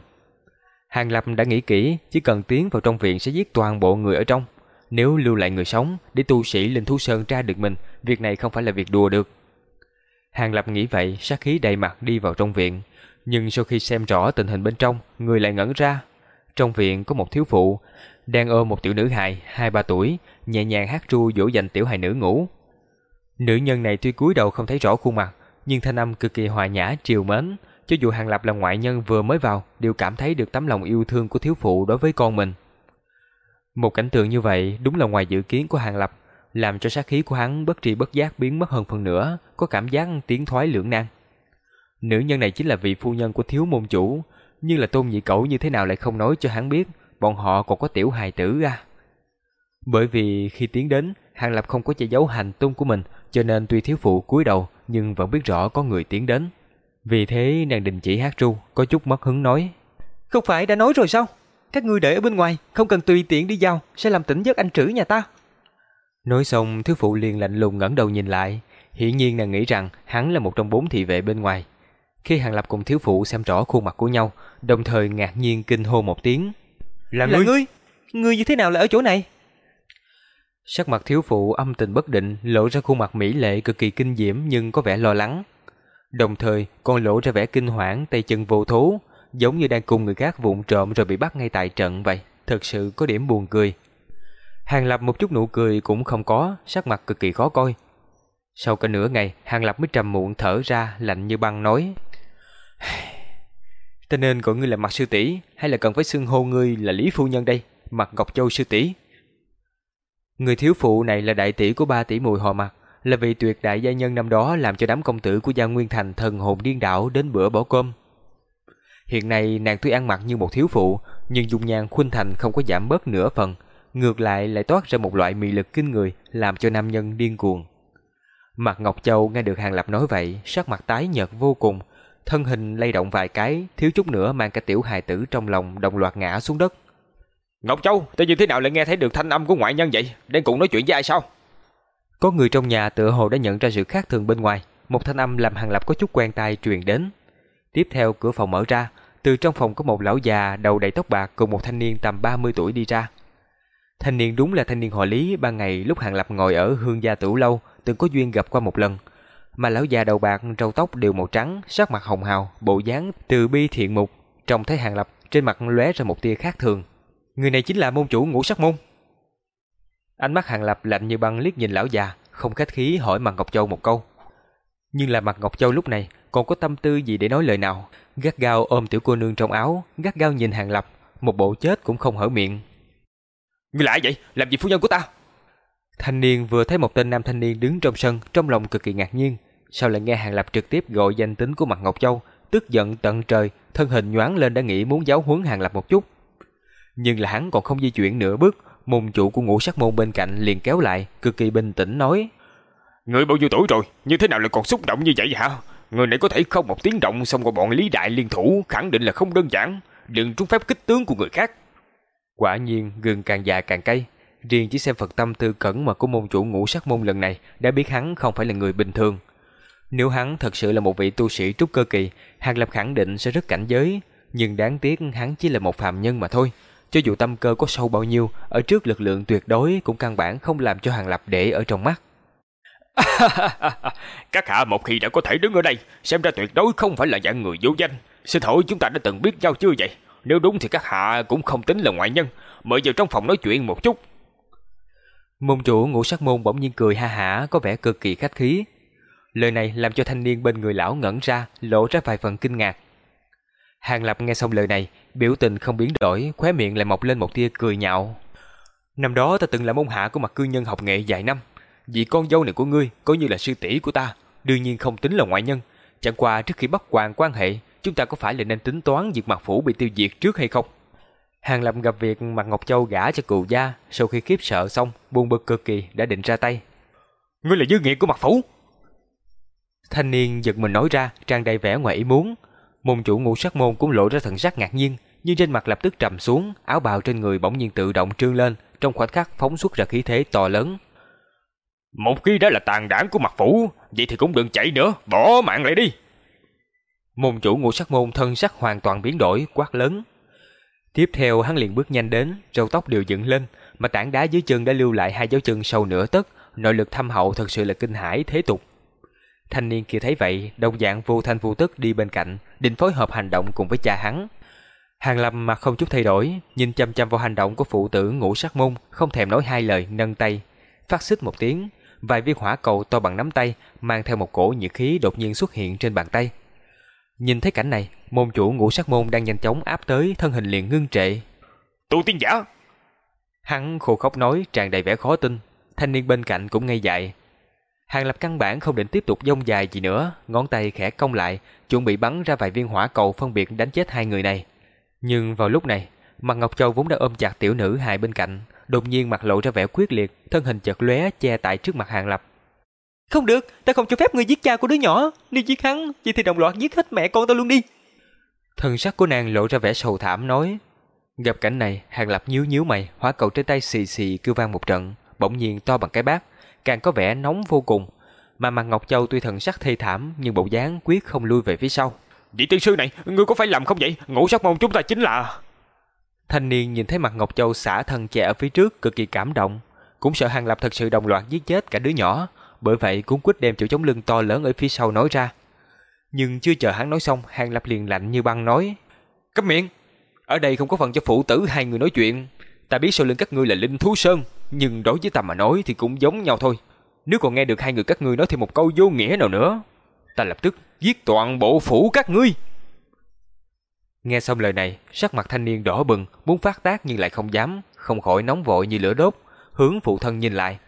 Hàng Lập đã nghĩ kỹ, chỉ cần tiến vào trong viện sẽ giết toàn bộ người ở trong. Nếu lưu lại người sống, để tu sĩ lên thú sơn tra được mình, việc này không phải là việc đùa được. Hàng Lập nghĩ vậy, sát khí đầy mặt đi vào trong viện. Nhưng sau khi xem rõ tình hình bên trong, người lại ngẩn ra. Trong viện có một thiếu phụ, đang ôm một tiểu nữ hài, hai ba tuổi, nhẹ nhàng hát ru dỗ dành tiểu hài nữ ngủ. Nữ nhân này tuy cúi đầu không thấy rõ khuôn mặt, nhưng thanh âm cực kỳ hòa nhã, triều mến. Cho dù Hàng Lập là ngoại nhân vừa mới vào, đều cảm thấy được tấm lòng yêu thương của thiếu phụ đối với con mình. Một cảnh tượng như vậy đúng là ngoài dự kiến của Hàng Lập, làm cho sát khí của hắn bất tri bất giác biến mất hơn phần nữa, có cảm giác tiến thoái lưỡng nan. Nữ nhân này chính là vị phu nhân của thiếu môn chủ, nhưng là tôn nhị cẩu như thế nào lại không nói cho hắn biết, bọn họ còn có tiểu hài tử à. Bởi vì khi tiến đến, Hàng Lập không có che giấu hành tung của mình, cho nên tuy thiếu phụ cúi đầu nhưng vẫn biết rõ có người tiến đến. Vì thế nàng đình chỉ hát ru, có chút mất hứng nói. Không phải đã nói rồi sao? Các ngươi đợi ở bên ngoài, không cần tùy tiện đi vào, sẽ làm tỉnh giấc anh trữ nhà ta. Nói xong, thiếu phụ liền lạnh lùng ngẩng đầu nhìn lại. Hiển nhiên nàng nghĩ rằng hắn là một trong bốn thị vệ bên ngoài. Khi Hàng Lập cùng thiếu phụ xem rõ khuôn mặt của nhau, đồng thời ngạc nhiên kinh hô một tiếng. Là, là ngươi? ngươi? Ngươi như thế nào lại ở chỗ này? Sắc mặt thiếu phụ âm tình bất định, lộ ra khuôn mặt mỹ lệ cực kỳ kinh diễm nhưng có vẻ lo lắng. Đồng thời còn lộ ra vẻ kinh hoảng tay chân vô thố, giống như đang cùng người khác vụng trộm rồi bị bắt ngay tại trận vậy. Thật sự có điểm buồn cười. Hàng Lập một chút nụ cười cũng không có, sắc mặt cực kỳ khó coi. Sau cả nửa ngày, Hàng Lập mới trầm muộn thở ra, lạnh như băng nói. Ta nên gọi ngươi là mặt sư tỷ hay là cần phải xưng hô ngươi là Lý Phu Nhân đây, mặt Ngọc Châu sư tỷ Người thiếu phụ này là đại tỷ của ba tỷ mùi họ mặt, là vị tuyệt đại gia nhân năm đó làm cho đám công tử của Gia Nguyên Thành thần hồn điên đảo đến bữa bỏ cơm. Hiện nay nàng tuy ăn mặc như một thiếu phụ, nhưng dung nhan khuynh thành không có giảm bớt nửa phần, ngược lại lại toát ra một loại mị lực kinh người, làm cho nam nhân điên cuồng. Mặt Ngọc Châu nghe được Hàng Lập nói vậy, sắc mặt tái nhợt vô cùng, thân hình lay động vài cái, thiếu chút nữa mang cả tiểu hài tử trong lòng đồng loạt ngã xuống đất. Ngọc Châu, tự như thế nào lại nghe thấy được thanh âm của ngoại nhân vậy? Đang cùng nói chuyện với ai sao? Có người trong nhà tựa hồ đã nhận ra sự khác thường bên ngoài, một thanh âm làm Hàng Lập có chút quen tai truyền đến. Tiếp theo cửa phòng mở ra, từ trong phòng có một lão già đầu đầy tóc bạc cùng một thanh niên tầm 30 tuổi đi ra. Thanh niên đúng là thanh niên họ Lý ban ngày lúc Hàng Lập ngồi ở hương gia tửu lâu từng có duyên gặp qua một lần. Mà lão già đầu bạc, râu tóc đều màu trắng, sắc mặt hồng hào, bộ dáng từ bi thiện mục, trông thấy Hàng Lập trên mặt lóe ra một tia khác thường. Người này chính là môn chủ ngũ sắc môn. Ánh mắt Hàng Lập lạnh như băng liếc nhìn lão già, không khách khí hỏi mặt Ngọc Châu một câu. Nhưng là mặt Ngọc Châu lúc này còn có tâm tư gì để nói lời nào, gắt gao ôm tiểu cô nương trong áo, gắt gao nhìn Hàng Lập, một bộ chết cũng không hở miệng. Người lại vậy, làm gì phu nhân của ta? Thanh niên vừa thấy một tên nam thanh niên đứng trong sân, trong lòng cực kỳ ngạc nhiên, sao lại nghe Hàng Lập trực tiếp gọi danh tính của mặt Ngọc Châu, tức giận tận trời, thân hình nhoáng lên đã nghĩ muốn giáo huấn Hàng Lập một chút. Nhưng là hắn còn không di chuyển nửa bước, môn chủ của ngũ sắc môn bên cạnh liền kéo lại, cực kỳ bình tĩnh nói. Người bao nhiêu tuổi rồi, như thế nào lại còn xúc động như vậy hả? Người này có thể không một tiếng động xong rồi bọn Lý Đại liên thủ, khẳng định là không đơn giản, đừng trúng phép kích tướng của người khác. Quả nhiên, gừng càng già càng cay. Riêng chỉ xem Phật tâm tư cẩn mật của môn chủ ngũ sắc môn lần này đã biết hắn không phải là người bình thường. Nếu hắn thật sự là một vị tu sĩ trúc cơ kỳ, Hàng Lập khẳng định sẽ rất cảnh giới, nhưng đáng tiếc hắn chỉ là một phàm nhân mà thôi. Cho dù tâm cơ có sâu bao nhiêu, ở trước lực lượng tuyệt đối cũng căn bản không làm cho Hàng Lập để ở trong mắt. Các hạ một khi đã có thể đứng ở đây, xem ra tuyệt đối không phải là dạng người vô danh. Xin hỏi chúng ta đã từng biết nhau chưa vậy? Nếu đúng thì các hạ cũng không tính là ngoại nhân, mời vào trong phòng nói chuyện một chút. Môn chủ ngũ sắc môn bỗng nhiên cười ha hả có vẻ cực kỳ khách khí. Lời này làm cho thanh niên bên người lão ngẩn ra, lộ ra vài phần kinh ngạc. Hàng Lập nghe xong lời này, biểu tình không biến đổi, khóe miệng lại mọc lên một tia cười nhạo. Năm đó ta từng là môn hạ của mặt cư nhân học nghệ vài năm, vì con dâu này của ngươi coi như là sư tỷ của ta, đương nhiên không tính là ngoại nhân. Chẳng qua trước khi bắt quan quan hệ, chúng ta có phải là nên tính toán việc mặt phủ bị tiêu diệt trước hay không? Hàng Lập gặp việc mặt Ngọc Châu gả cho cựu gia, sau khi khiếp sợ xong, buồn bực cực kỳ đã định ra tay. Ngươi là dư nghiệt của mặt phủ. Thanh niên giật mình nói ra, trang đầy vẻ ngoài ý muốn. Môn chủ ngũ sắc môn cũng lộ ra thần sắc ngạc nhiên, nhưng trên mặt lập tức trầm xuống, áo bào trên người bỗng nhiên tự động trương lên, trong khoảnh khắc phóng xuất ra khí thế to lớn. Một khi đã là tàn đảng của mặt phủ, vậy thì cũng đừng chạy nữa, bỏ mạng lại đi. Môn chủ ngũ sắc môn thân sắc hoàn toàn biến đổi, quát lớn. Tiếp theo hắn liền bước nhanh đến, râu tóc đều dựng lên, mà tảng đá dưới chân đã lưu lại hai dấu chân sâu nửa tấc, nội lực thâm hậu thật sự là kinh hãi thế tục. Thanh niên kia thấy vậy, đồng dạng vô thanh vô tức đi bên cạnh, định phối hợp hành động cùng với cha hắn. Hàng Lâm mặt không chút thay đổi, nhìn chăm chăm vào hành động của phụ tử ngũ sắc môn, không thèm nói hai lời, nâng tay, phát xích một tiếng, vài viên hỏa cầu to bằng nắm tay, mang theo một cổ nhiệt khí đột nhiên xuất hiện trên bàn tay. Nhìn thấy cảnh này, môn chủ ngũ sắc môn đang nhanh chóng áp tới, thân hình liền ngưng trệ. Tu tiên giả! Hắn khô khóc nói tràn đầy vẻ khó tin, thanh niên bên cạnh cũng ngây dại. Hàng lập căn bản không định tiếp tục dông dài gì nữa, ngón tay khẽ cong lại, chuẩn bị bắn ra vài viên hỏa cầu phân biệt đánh chết hai người này. Nhưng vào lúc này, mặt Ngọc Châu vốn đã ôm chặt tiểu nữ hài bên cạnh, đột nhiên mặt lộ ra vẻ quyết liệt, thân hình chợt lóe che tại trước mặt Hàng Lập. Không được, ta không cho phép ngươi giết cha của đứa nhỏ, nếu giết hắn, vậy thì đồng loạt giết hết mẹ con ta luôn đi. Thân sắc của nàng lộ ra vẻ sầu thảm nói. Gặp cảnh này, Hàng Lập nhíu nhíu mày, hóa cầu trên tay xì xì kêu vang một trận, bỗng nhiên to bằng cái bát, càng có vẻ nóng vô cùng. Mà mặt Ngọc Châu tuy thần sắc thê thảm, nhưng bộ dáng quyết không lui về phía sau. Vị tiên sư này, ngươi có phải làm không vậy? Ngũ sắc môn chúng ta chính là... Thanh niên nhìn thấy mặt Ngọc Châu xả thân che ở phía trước cực kỳ cảm động, cũng sợ Hàng Lập thật sự đồng loạt giết chết cả đứa nhỏ, bởi vậy cũng quyết đem chỗ chống lưng to lớn ở phía sau nói ra. Nhưng chưa chờ hắn nói xong, Hàng Lập liền lạnh như băng nói: "Câm miệng, ở đây không có phần cho phụ tử hai người nói chuyện. Ta biết sau lưng các ngươi là linh thú sơn, nhưng đối với ta mà nói thì cũng giống nhau thôi. Nếu còn nghe được hai người các ngươi nói thêm một câu vô nghĩa nào nữa, ta lập tức giết toàn bộ phủ các ngươi." Nghe xong lời này, sắc mặt thanh niên đỏ bừng, muốn phát tác nhưng lại không dám, không khỏi nóng vội như lửa đốt, hướng phụ thân nhìn lại.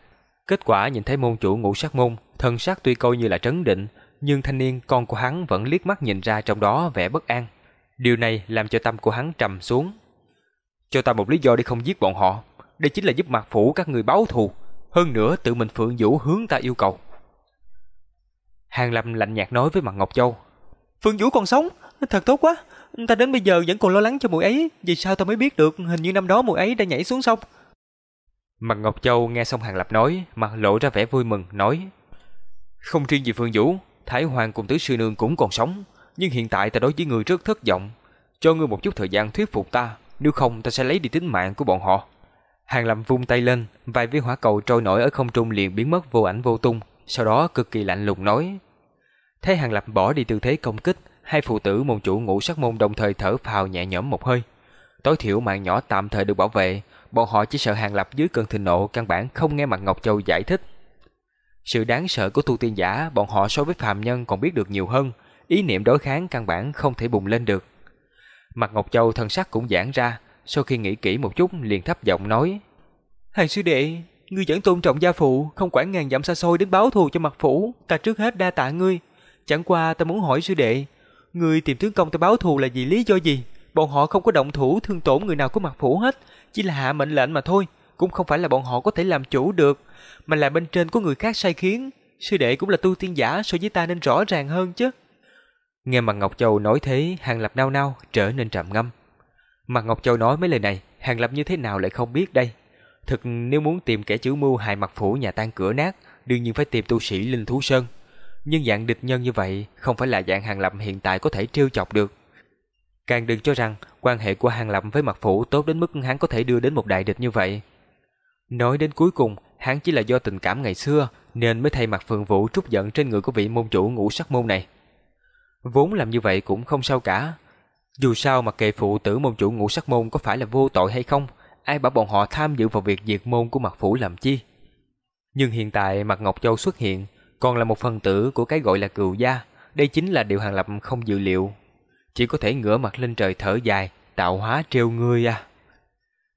Kết quả nhìn thấy môn chủ ngũ sắc môn, thần sắc tuy coi như là trấn định, nhưng thanh niên con của hắn vẫn liếc mắt nhìn ra trong đó vẻ bất an. Điều này làm cho tâm của hắn trầm xuống. Cho ta một lý do để không giết bọn họ, đây chính là giúp mặt phủ các người báo thù, hơn nữa tự mình Phượng Vũ hướng ta yêu cầu. Hàng Lâm lạnh nhạt nói với mặt Ngọc Châu. Phượng Vũ còn sống, thật tốt quá, Ta đến bây giờ vẫn còn lo lắng cho mùi ấy, vì sao ta mới biết được hình như năm đó mùi ấy đã nhảy xuống sông. Mặt Ngọc Châu nghe xong Hàng Lập nói, mặt lộ ra vẻ vui mừng, nói: "Không riêng gì Phương Vũ, Thái Hoàng cùng tứ sư nương cũng còn sống, nhưng hiện tại ta đối với người rất thất vọng, cho ngươi một chút thời gian thuyết phục ta, nếu không ta sẽ lấy đi tính mạng của bọn họ." Hàng Lập vung tay lên, vài viên hỏa cầu trôi nổi ở không trung liền biến mất vô ảnh vô tung, sau đó cực kỳ lạnh lùng nói: Thấy Hàng Lập bỏ đi tư thế công kích, hai phụ tử môn chủ ngũ sắc môn đồng thời thở phào nhẹ nhõm một hơi. Tối thiểu mạng nhỏ tạm thời được bảo vệ, bọn họ chỉ sợ hàng lập dưới cơn thịnh nộ căn bản không nghe mặt Ngọc Châu giải thích. Sự đáng sợ của tu tiên giả bọn họ so với phàm nhân còn biết được nhiều hơn, ý niệm đối kháng căn bản không thể bùng lên được. Mặt Ngọc Châu thân sắc cũng giãn ra, sau khi nghĩ kỹ một chút liền thấp giọng nói: hàng sư đệ, ngươi vẫn tôn trọng gia phụ, không quản ngàn dặm xa xôi đến báo thù cho mặt phủ, ta trước hết đa tạ ngươi. Chẳng qua ta muốn hỏi sư đệ, ngươi tìm tướng công ta báo thù là vì lý do gì? Bọn họ không có động thủ thương tổn người nào của mặt phủ hết, chỉ là hạ mệnh lệnh mà thôi, cũng không phải là bọn họ có thể làm chủ được, mà là bên trên có người khác sai khiến. Sư đệ cũng là tu tiên giả, so với ta nên rõ ràng hơn chứ. Nghe mặt Ngọc Châu nói thế, Hàng Lập nao nao trở nên trầm ngâm. Mặt Ngọc Châu nói mấy lời này, Hàng Lập như thế nào lại không biết đây. Thực nếu muốn tìm kẻ chủ mưu hại mặt phủ nhà tan cửa nát, đương nhiên phải tìm tu sĩ Linh Thú Sơn. Nhưng dạng địch nhân như vậy không phải là dạng Hàng Lập hiện tại có thể trêu chọc được. Càng đừng cho rằng quan hệ của Hàng Lập với mặt phủ tốt đến mức hắn có thể đưa đến một đại địch như vậy. Nói đến cuối cùng, hắn chỉ là do tình cảm ngày xưa nên mới thay mặt phượng vũ trút giận trên người của vị môn chủ ngũ sắc môn này. Vốn làm như vậy cũng không sao cả. Dù sao mặc kệ phụ tử môn chủ ngũ sắc môn có phải là vô tội hay không, ai bảo bọn họ tham dự vào việc diệt môn của mặt phủ làm chi. Nhưng hiện tại mặt Ngọc Châu xuất hiện, còn là một phần tử của cái gọi là cừu gia, đây chính là điều Hàng Lập không dự liệu. Chỉ có thể ngửa mặt lên trời thở dài, tạo hóa trêu ngươi à.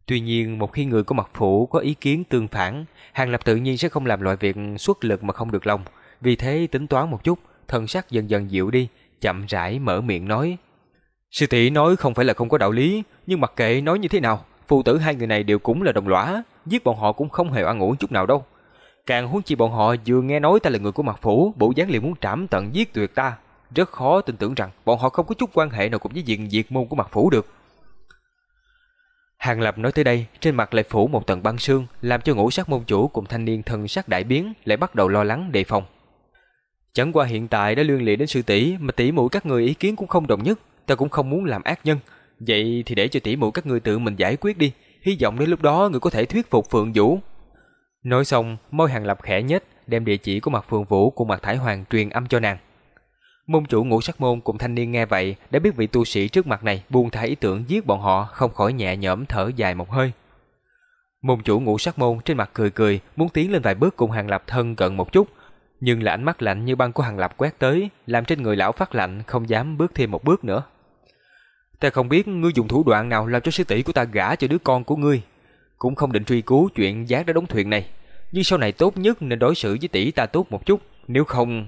Tuy nhiên, một khi người của mặt phủ có ý kiến tương phản, Hàng Lập tự nhiên sẽ không làm loại việc xuất lực mà không được lòng. Vì thế tính toán một chút, thần sắc dần dần dịu đi, chậm rãi mở miệng nói. Sư tỷ nói không phải là không có đạo lý, nhưng mặc kệ nói như thế nào, phụ tử hai người này đều cũng là đồng lõa, giết bọn họ cũng không hề ăn uổng chút nào đâu. Càng huống chi bọn họ vừa nghe nói ta là người của mặt phủ, bộ dáng liền muốn trảm tận giết tuyệt ta. Rất khó tin tưởng rằng bọn họ không có chút quan hệ nào cùng với diện diệt môn của mặt phủ được. Hàng Lập nói tới đây, trên mặt lại phủ một tầng băng sương, làm cho ngũ sắc môn chủ cùng thanh niên thân sắc đại biến, lại bắt đầu lo lắng đề phòng. Chẳng qua hiện tại đã liên lụy đến sư tỷ, mà tỷ muội các người ý kiến cũng không đồng nhất, ta cũng không muốn làm ác nhân. Vậy thì để cho tỷ muội các người tự mình giải quyết đi, hy vọng đến lúc đó người có thể thuyết phục Phượng Vũ. Nói xong, môi Hàng Lập khẽ nhếch, đem địa chỉ của mặt Phượng Vũ cùng mặt Thải Hoàng truyền âm cho nàng. Môn chủ ngũ sắc môn cùng thanh niên nghe vậy đã biết vị tu sĩ trước mặt này buông thả ý tưởng giết bọn họ không khỏi nhẹ nhõm thở dài một hơi. Môn chủ ngũ sắc môn trên mặt cười cười, muốn tiến lên vài bước cùng hàng lập thân cận một chút, nhưng là ánh mắt lạnh như băng của hàng lập quét tới, làm trên người lão phát lạnh, không dám bước thêm một bước nữa. Ta không biết ngươi dùng thủ đoạn nào làm cho sư tỷ của ta gả cho đứa con của ngươi. Cũng không định truy cứu chuyện giá đã đóng thuyền này. Nhưng sau này tốt nhất nên đối xử với tỷ ta tốt một chút. Nếu không...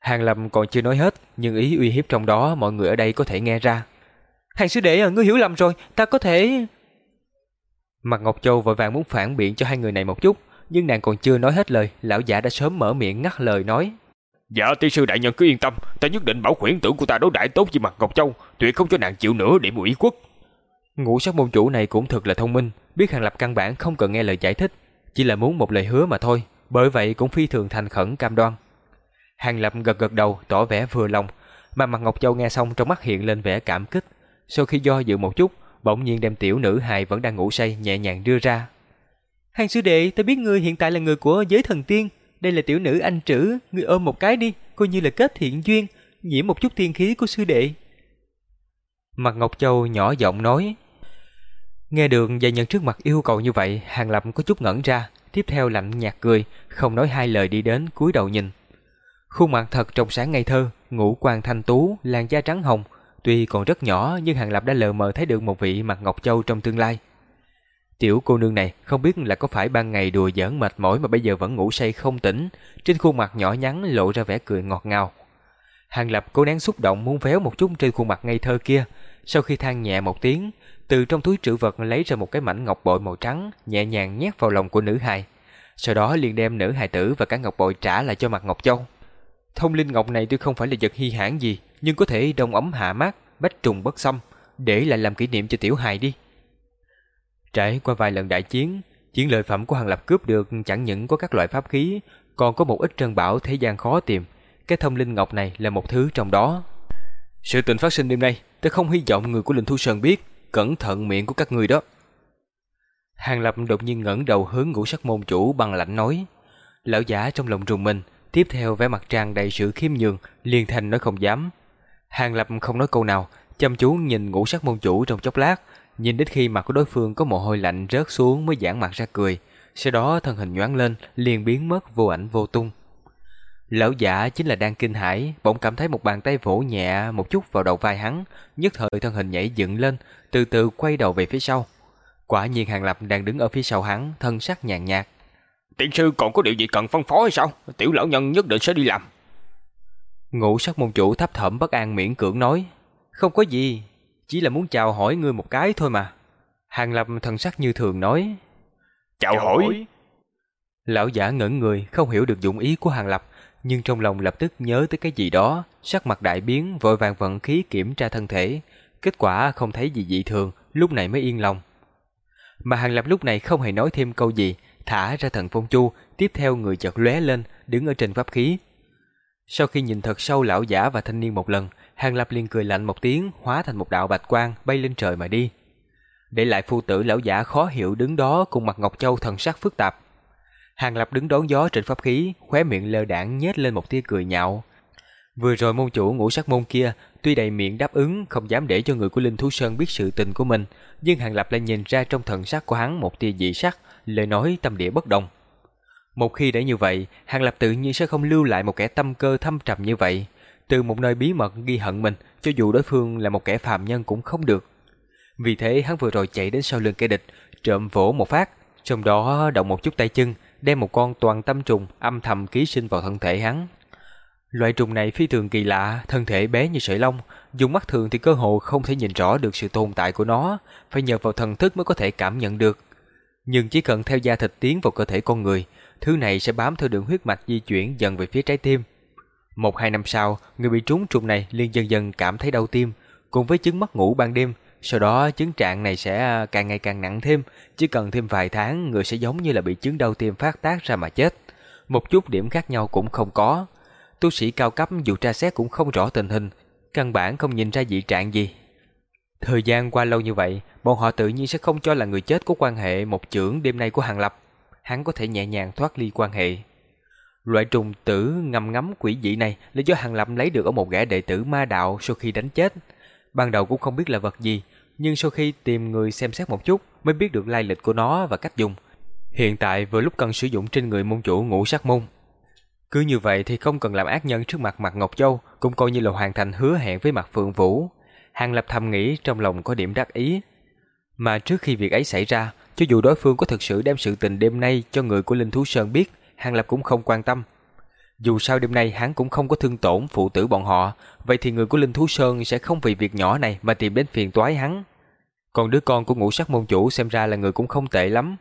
Hàng Lâm còn chưa nói hết, nhưng ý uy hiếp trong đó mọi người ở đây có thể nghe ra. Hàng sư đệ à, ngươi hiểu lầm rồi, ta có thể... Mặt Ngọc Châu vội vàng muốn phản biện cho hai người này một chút, nhưng nàng còn chưa nói hết lời, lão giả đã sớm mở miệng ngắt lời nói. Dạ tiên sư đại nhân cứ yên tâm, ta nhất định bảo khuyển tử của ta đối đãi tốt với mặt Ngọc Châu, tuyệt không cho nàng chịu nữa điểm ủy quốc. Ngũ sắc môn chủ này cũng thật là thông minh, biết Hàng Lập căn bản không cần nghe lời giải thích, chỉ là muốn một lời hứa mà thôi, bởi vậy cũng phi thường thành khẩn cam đoan. Hàng Lập gật gật đầu tỏ vẻ vừa lòng, mà mặt Ngọc Châu nghe xong trong mắt hiện lên vẻ cảm kích. Sau khi do dự một chút, bỗng nhiên đem tiểu nữ hài vẫn đang ngủ say nhẹ nhàng đưa ra. Hàng sư đệ, ta biết ngươi hiện tại là người của giới thần tiên, đây là tiểu nữ anh trữ, ngươi ôm một cái đi, coi như là kết thiện duyên, nhiễm một chút thiên khí của sư đệ. Mặt Ngọc Châu nhỏ giọng nói. Nghe được gia nhân trước mặt yêu cầu như vậy, Hàng Lập có chút ngẩn ra, tiếp theo lạnh nhạt cười, không nói hai lời đi đến cúi đầu nhìn. Khuôn mặt thật trong sáng ngây thơ, ngũ quan thanh tú, làn da trắng hồng, tuy còn rất nhỏ nhưng Hàng Lập đã lờ mờ thấy được một vị mặt Ngọc Châu trong tương lai. Tiểu cô nương này không biết là có phải ban ngày đùa giỡn mệt mỏi mà bây giờ vẫn ngủ say không tỉnh, trên khuôn mặt nhỏ nhắn lộ ra vẻ cười ngọt ngào. Hàng Lập cố nén xúc động muốn véo một chút trên khuôn mặt ngây thơ kia, sau khi than nhẹ một tiếng, từ trong túi trữ vật lấy ra một cái mảnh ngọc bội màu trắng, nhẹ nhàng nhét vào lòng của nữ hài. Sau đó liền đem nữ hài tử và cả ngọc bội trả lại cho mặt Ngọc Châu. Thông linh ngọc này tuy không phải là vật hy hãn gì, nhưng có thể đông ấm hạ mát, bách trùng bất xâm, để lại làm kỷ niệm cho tiểu hài đi. Trải qua vài lần đại chiến, chiến lợi phẩm của Hàng Lập cướp được chẳng những có các loại pháp khí, còn có một ít trân bảo thế gian khó tìm. Cái thông linh ngọc này là một thứ trong đó. Sự tình phát sinh đêm nay, tôi không hy vọng người của Linh Thu Sơn biết, cẩn thận miệng của các người đó. Hàng Lập đột nhiên ngẩng đầu hướng ngũ sắc môn chủ bằng lạnh nói. Lão giả trong lòng rùng mình, Tiếp theo vẻ mặt trang đầy sự khiêm nhường, liền thành nói không dám. Hàng Lập không nói câu nào, chăm chú nhìn ngũ sắc môn chủ trong chốc lát, nhìn đến khi mặt của đối phương có mồ hôi lạnh rớt xuống mới giãn mặt ra cười, sau đó thân hình nhoáng lên, liền biến mất vô ảnh vô tung. Lão giả chính là đang kinh hãi, bỗng cảm thấy một bàn tay vỗ nhẹ một chút vào đầu vai hắn, nhất thời thân hình nhảy dựng lên, từ từ quay đầu về phía sau. Quả nhiên Hàng Lập đang đứng ở phía sau hắn, thân sắc nhàn nhạt. Tiên sư còn có điều gì cần phân phó hay sao? Tiểu lão nhân nhất định sẽ đi làm. Ngũ sắc môn chủ thấp thỏm bất an miễn cưỡng nói. Không có gì, chỉ là muốn chào hỏi ngươi một cái thôi mà. Hàng Lập thần sắc như thường nói. Chào, hỏi. Lão giả ngẩn người, không hiểu được dụng ý của Hàng Lập, nhưng trong lòng lập tức nhớ tới cái gì đó, sắc mặt đại biến, vội vàng vận khí kiểm tra thân thể. Kết quả không thấy gì dị thường, lúc này mới yên lòng. Mà Hàng Lập lúc này không hề nói thêm câu gì, thả ra thần phong chu, tiếp theo người chợt lóe lên, đứng ở trên pháp khí. Sau khi nhìn thật sâu lão giả và thanh niên một lần, Hàng Lập liền cười lạnh một tiếng, hóa thành một đạo bạch quang bay lên trời mà đi. Để lại phu tử lão giả khó hiểu đứng đó cùng mặt Ngọc Châu thần sắc phức tạp. Hàng Lập đứng đón gió trên pháp khí, khóe miệng lơ đãng nhếch lên một tia cười nhạo. Vừa rồi môn chủ ngũ sắc môn kia, tuy đầy miệng đáp ứng không dám để cho người của Linh Thú Sơn biết sự tình của mình, nhưng Hàng Lập lại nhìn ra trong thần sắc của hắn một tia dị sắc, lời nói tâm địa bất đồng. Một khi đã như vậy, Hàng Lập tự nhiên sẽ không lưu lại một kẻ tâm cơ thâm trầm như vậy. Từ một nơi bí mật ghi hận mình, cho dù đối phương là một kẻ phàm nhân cũng không được. Vì thế hắn vừa rồi chạy đến sau lưng kẻ địch, trộm vỗ một phát, trong đó động một chút tay chân, đem một con toàn tâm trùng âm thầm ký sinh vào thân thể hắn. Loại trùng này phi thường kỳ lạ, thân thể bé như sợi lông, dùng mắt thường thì cơ hồ không thể nhìn rõ được sự tồn tại của nó, phải nhờ vào thần thức mới có thể cảm nhận được. Nhưng chỉ cần theo da thịt tiến vào cơ thể con người, thứ này sẽ bám theo đường huyết mạch di chuyển dần về phía trái tim. Một hai năm sau, người bị trúng trùng này liền dần dần cảm thấy đau tim, cùng với chứng mất ngủ ban đêm, sau đó chứng trạng này sẽ à, càng ngày càng nặng thêm, chỉ cần thêm vài tháng người sẽ giống như là bị chứng đau tim phát tác ra mà chết. Một chút điểm khác nhau cũng không có. Tu sĩ cao cấp dù tra xét cũng không rõ tình hình, căn bản không nhìn ra dị trạng gì. Thời gian qua lâu như vậy, bọn họ tự nhiên sẽ không cho là người chết có quan hệ một trưởng đêm nay của Hàng Lập. Hắn có thể nhẹ nhàng thoát ly quan hệ. Loại trùng tử ngầm ngắm quỷ dị này là do Hàng Lập lấy được ở một gã đệ tử ma đạo sau khi đánh chết. Ban đầu cũng không biết là vật gì, nhưng sau khi tìm người xem xét một chút mới biết được lai lịch của nó và cách dùng. Hiện tại vừa lúc cần sử dụng trên người môn chủ ngũ sắc môn. Cứ như vậy thì không cần làm ác nhân trước mặt mặt Ngọc Châu, cũng coi như là hoàn thành hứa hẹn với mặt Phượng Vũ. Hàng Lập thầm nghĩ trong lòng có điểm đắc ý. Mà trước khi việc ấy xảy ra, cho dù đối phương có thực sự đem sự tình đêm nay cho người của Linh Thú Sơn biết, Hàng Lập cũng không quan tâm. Dù sao đêm nay hắn cũng không có thương tổn phụ tử bọn họ, vậy thì người của Linh Thú Sơn sẽ không vì việc nhỏ này mà tìm đến phiền toái hắn. Còn đứa con của ngũ sắc môn chủ xem ra là người cũng không tệ lắm.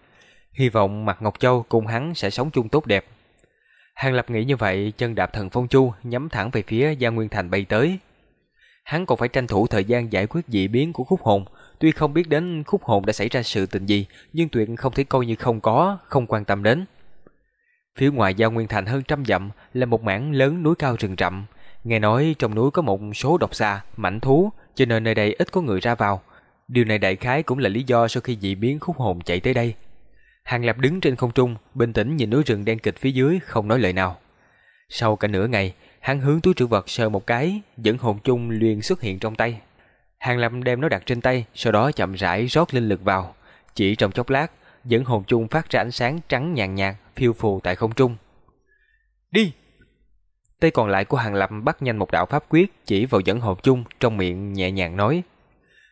Hy vọng mặt Ngọc Châu cùng hắn sẽ sống chung tốt đẹp. Hàng Lập nghĩ như vậy, chân đạp thần phong chu nhắm thẳng về phía Gia Nguyên Thành bay tới. Hắn còn phải tranh thủ thời gian giải quyết dị biến của khúc hồn, tuy không biết đến khúc hồn đã xảy ra sự tình gì, nhưng tuyệt không thể coi như không có, không quan tâm đến. Phía ngoài Giao Nguyên Thành hơn trăm dặm là một mảng lớn núi cao rừng rậm. Nghe nói trong núi có một số độc xà, mảnh thú, cho nên nơi đây ít có người ra vào. Điều này đại khái cũng là lý do sau khi dị biến khúc hồn chạy tới đây. Hàng Lập đứng trên không trung, bình tĩnh nhìn núi rừng đen kịch phía dưới, không nói lời nào. Sau cả nửa ngày, hắn hướng túi trữ vật sờ một cái, dẫn hồn chung liền xuất hiện trong tay. Hàng Lâm đem nó đặt trên tay, sau đó chậm rãi rót linh lực vào. Chỉ trong chốc lát, dẫn hồn chung phát ra ánh sáng trắng nhàn nhạt, phiêu phù tại không trung. Đi! Tay còn lại của Hàng Lâm bắt nhanh một đạo pháp quyết chỉ vào dẫn hồn chung trong miệng nhẹ nhàng nói.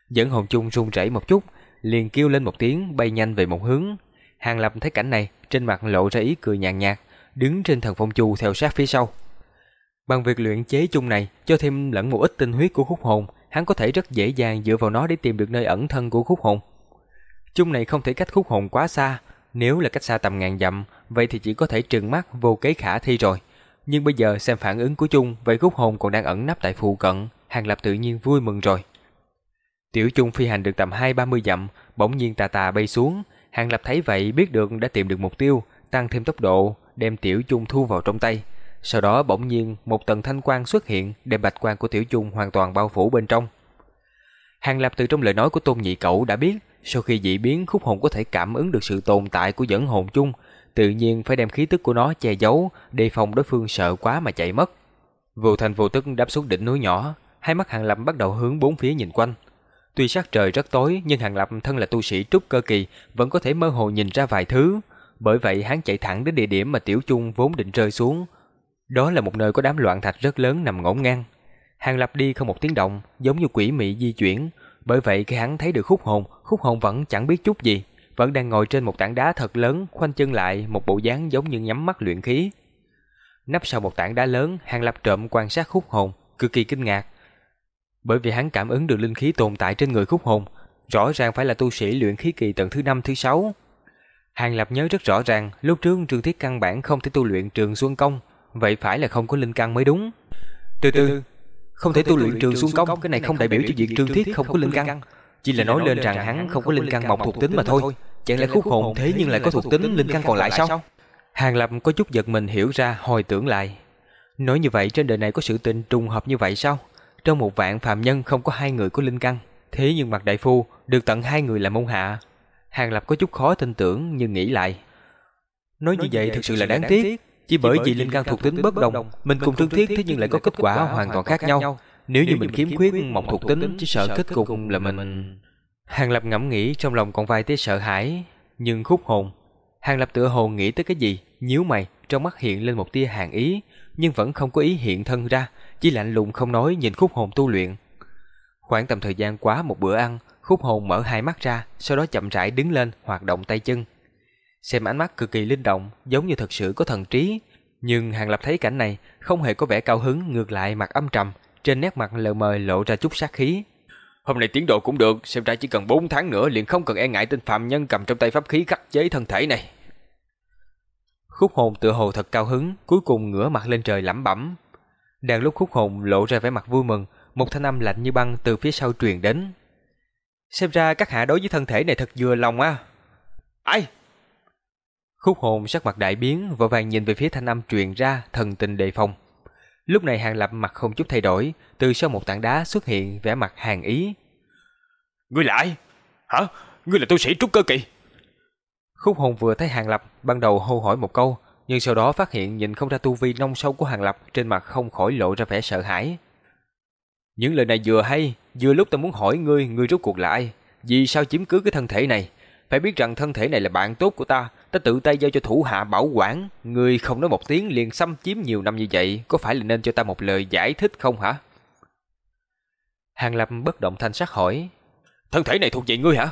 Dẫn hồn chung run rẩy một chút, liền kêu lên một tiếng bay nhanh về một hướng. Hàng Lâm thấy cảnh này, trên mặt lộ ra ý cười nhàn nhạt, đứng trên thần phong chu theo sát phía sau. Bằng việc luyện chế chung này, cho thêm lẫn một ít tinh huyết của khúc hồn, hắn có thể rất dễ dàng dựa vào nó để tìm được nơi ẩn thân của khúc hồn. Chung này không thể cách khúc hồn quá xa, nếu là cách xa tầm ngàn dặm, vậy thì chỉ có thể trừng mắt vô kế khả thi rồi. Nhưng bây giờ xem phản ứng của chung, vậy khúc hồn còn đang ẩn nấp tại phụ cận, Hàng Lập tự nhiên vui mừng rồi. Tiểu Chung phi hành được tầm hai ba mươi dặm, bỗng nhiên tà tà bay xuống. Hàng Lập thấy vậy biết được đã tìm được mục tiêu, tăng thêm tốc độ, đem Tiểu Chung thu vào trong tay. Sau đó bỗng nhiên một tầng thanh quang xuất hiện, đem bạch quang của Tiểu Dung hoàn toàn bao phủ bên trong. Hàng Lập từ trong lời nói của Tôn Nhị Cẩu đã biết, sau khi dị biến khúc hồn có thể cảm ứng được sự tồn tại của dẫn hồn chung, tự nhiên phải đem khí tức của nó che giấu, đề phòng đối phương sợ quá mà chạy mất. Vô thành vô tức đáp xuống đỉnh núi nhỏ, hai mắt Hàng Lập bắt đầu hướng bốn phía nhìn quanh. Tuy sắc trời rất tối, nhưng Hàng Lập thân là tu sĩ trúc cơ kỳ, vẫn có thể mơ hồ nhìn ra vài thứ. Bởi vậy hắn chạy thẳng đến địa điểm mà Tiểu Chung vốn định rơi xuống. Đó là một nơi có đám loạn thạch rất lớn nằm ngổn ngang. Hàng Lập đi không một tiếng động, giống như quỷ mị di chuyển, Bởi vậy khi hắn thấy được khúc hồn, khúc hồn vẫn chẳng biết chút gì, vẫn đang ngồi trên một tảng đá thật lớn, khoanh chân lại, một bộ dáng giống như nhắm mắt luyện khí. Nấp sau một tảng đá lớn, Hàng Lập trộm quan sát khúc hồn, cực kỳ kinh ngạc. Bởi vì hắn cảm ứng được linh khí tồn tại trên người khúc hồn, rõ ràng phải là tu sĩ luyện khí kỳ tầng thứ năm thứ sáu. Hàng Lập nhớ rất rõ ràng, lúc trước Trương Thiết căn bản không thể tu luyện Trường Xuân Công, vậy phải là không có linh căn mới đúng. Từ từ, không thể tu luyện Trường xuống cốc cái này không đại biểu cho việc Trương Thiết không có linh căn, chỉ là nói lên rằng hắn không có linh căn mộc thuộc tính mà thôi. Chẳng lẽ khúc hồn thế nhưng lại có thuộc tính linh căn còn lại sao? Hàng Lập có chút giật mình hiểu ra hồi tưởng lại. Nói như vậy trên đời này có sự tình trùng hợp như vậy sao? Trong một vạn phàm nhân không có hai người có linh căn, thế nhưng mặt đại phu được tận hai người là môn hạ. Hàng Lập có chút khó tin tưởng nhưng nghĩ lại. Nói như vậy thực sự là đáng tiếc. Chỉ bởi vì linh căn thuộc tính bất đồng, mình cùng Trương Thiết thế nhưng lại có kết quả hoàn toàn khác nhau. Nếu như mình khiếm khuyết mọc thuộc tính, chỉ sợ kết cục là mình... Hàng Lập ngẫm nghĩ trong lòng còn vài tia sợ hãi, nhưng khúc hồn. Hàng Lập tựa hồ nghĩ tới cái gì, nhíu mày, trong mắt hiện lên một tia hàng ý, nhưng vẫn không có ý hiện thân ra, chỉ lạnh lùng không nói nhìn khúc hồn tu luyện. Khoảng tầm thời gian quá một bữa ăn, khúc hồn mở hai mắt ra, sau đó chậm rãi đứng lên, hoạt động tay chân. Xem ánh mắt cực kỳ linh động, giống như thật sự có thần trí, nhưng Hàng Lập thấy cảnh này, không hề có vẻ cao hứng, ngược lại mặt âm trầm, trên nét mặt lờ mờ lộ ra chút sát khí. Hôm nay tiến độ cũng được, xem ra chỉ cần 4 tháng nữa liền không cần e ngại tên phạm nhân cầm trong tay pháp khí khắc chế thân thể này. Khúc hồn tựa hồ thật cao hứng, cuối cùng ngửa mặt lên trời lẩm bẩm. Đang lúc khúc hồn lộ ra vẻ mặt vui mừng, một thanh âm lạnh như băng từ phía sau truyền đến. Xem ra các hạ đối với thân thể này thật vừa lòng á. Ai? Khúc hồn sắc mặt đại biến, vội vàng nhìn về phía thanh âm truyền ra, thần tình đề phòng. Lúc này Hàng Lập mặt không chút thay đổi, từ sau một tảng đá xuất hiện vẻ mặt hàng ý. Ngươi là ai? Hả? Ngươi là tu sĩ trúc cơ kỳ? Khúc hồn vừa thấy Hàng Lập, ban đầu hô hỏi một câu, nhưng sau đó phát hiện nhìn không ra tu vi nông sâu của Hàng Lập, trên mặt không khỏi lộ ra vẻ sợ hãi. Những lời này vừa hay, vừa lúc ta muốn hỏi ngươi, ngươi rốt cuộc là ai? Vì sao chiếm cứ cái thân thể này? Phải biết rằng thân thể này là bạn tốt của ta, ta tự tay giao cho thủ hạ bảo quản. Ngươi không nói một tiếng liền xâm chiếm nhiều năm như vậy, có phải là nên cho ta một lời giải thích không hả? Hàng Lập bất động thanh sắc hỏi. Thân thể này thuộc về ngươi hả?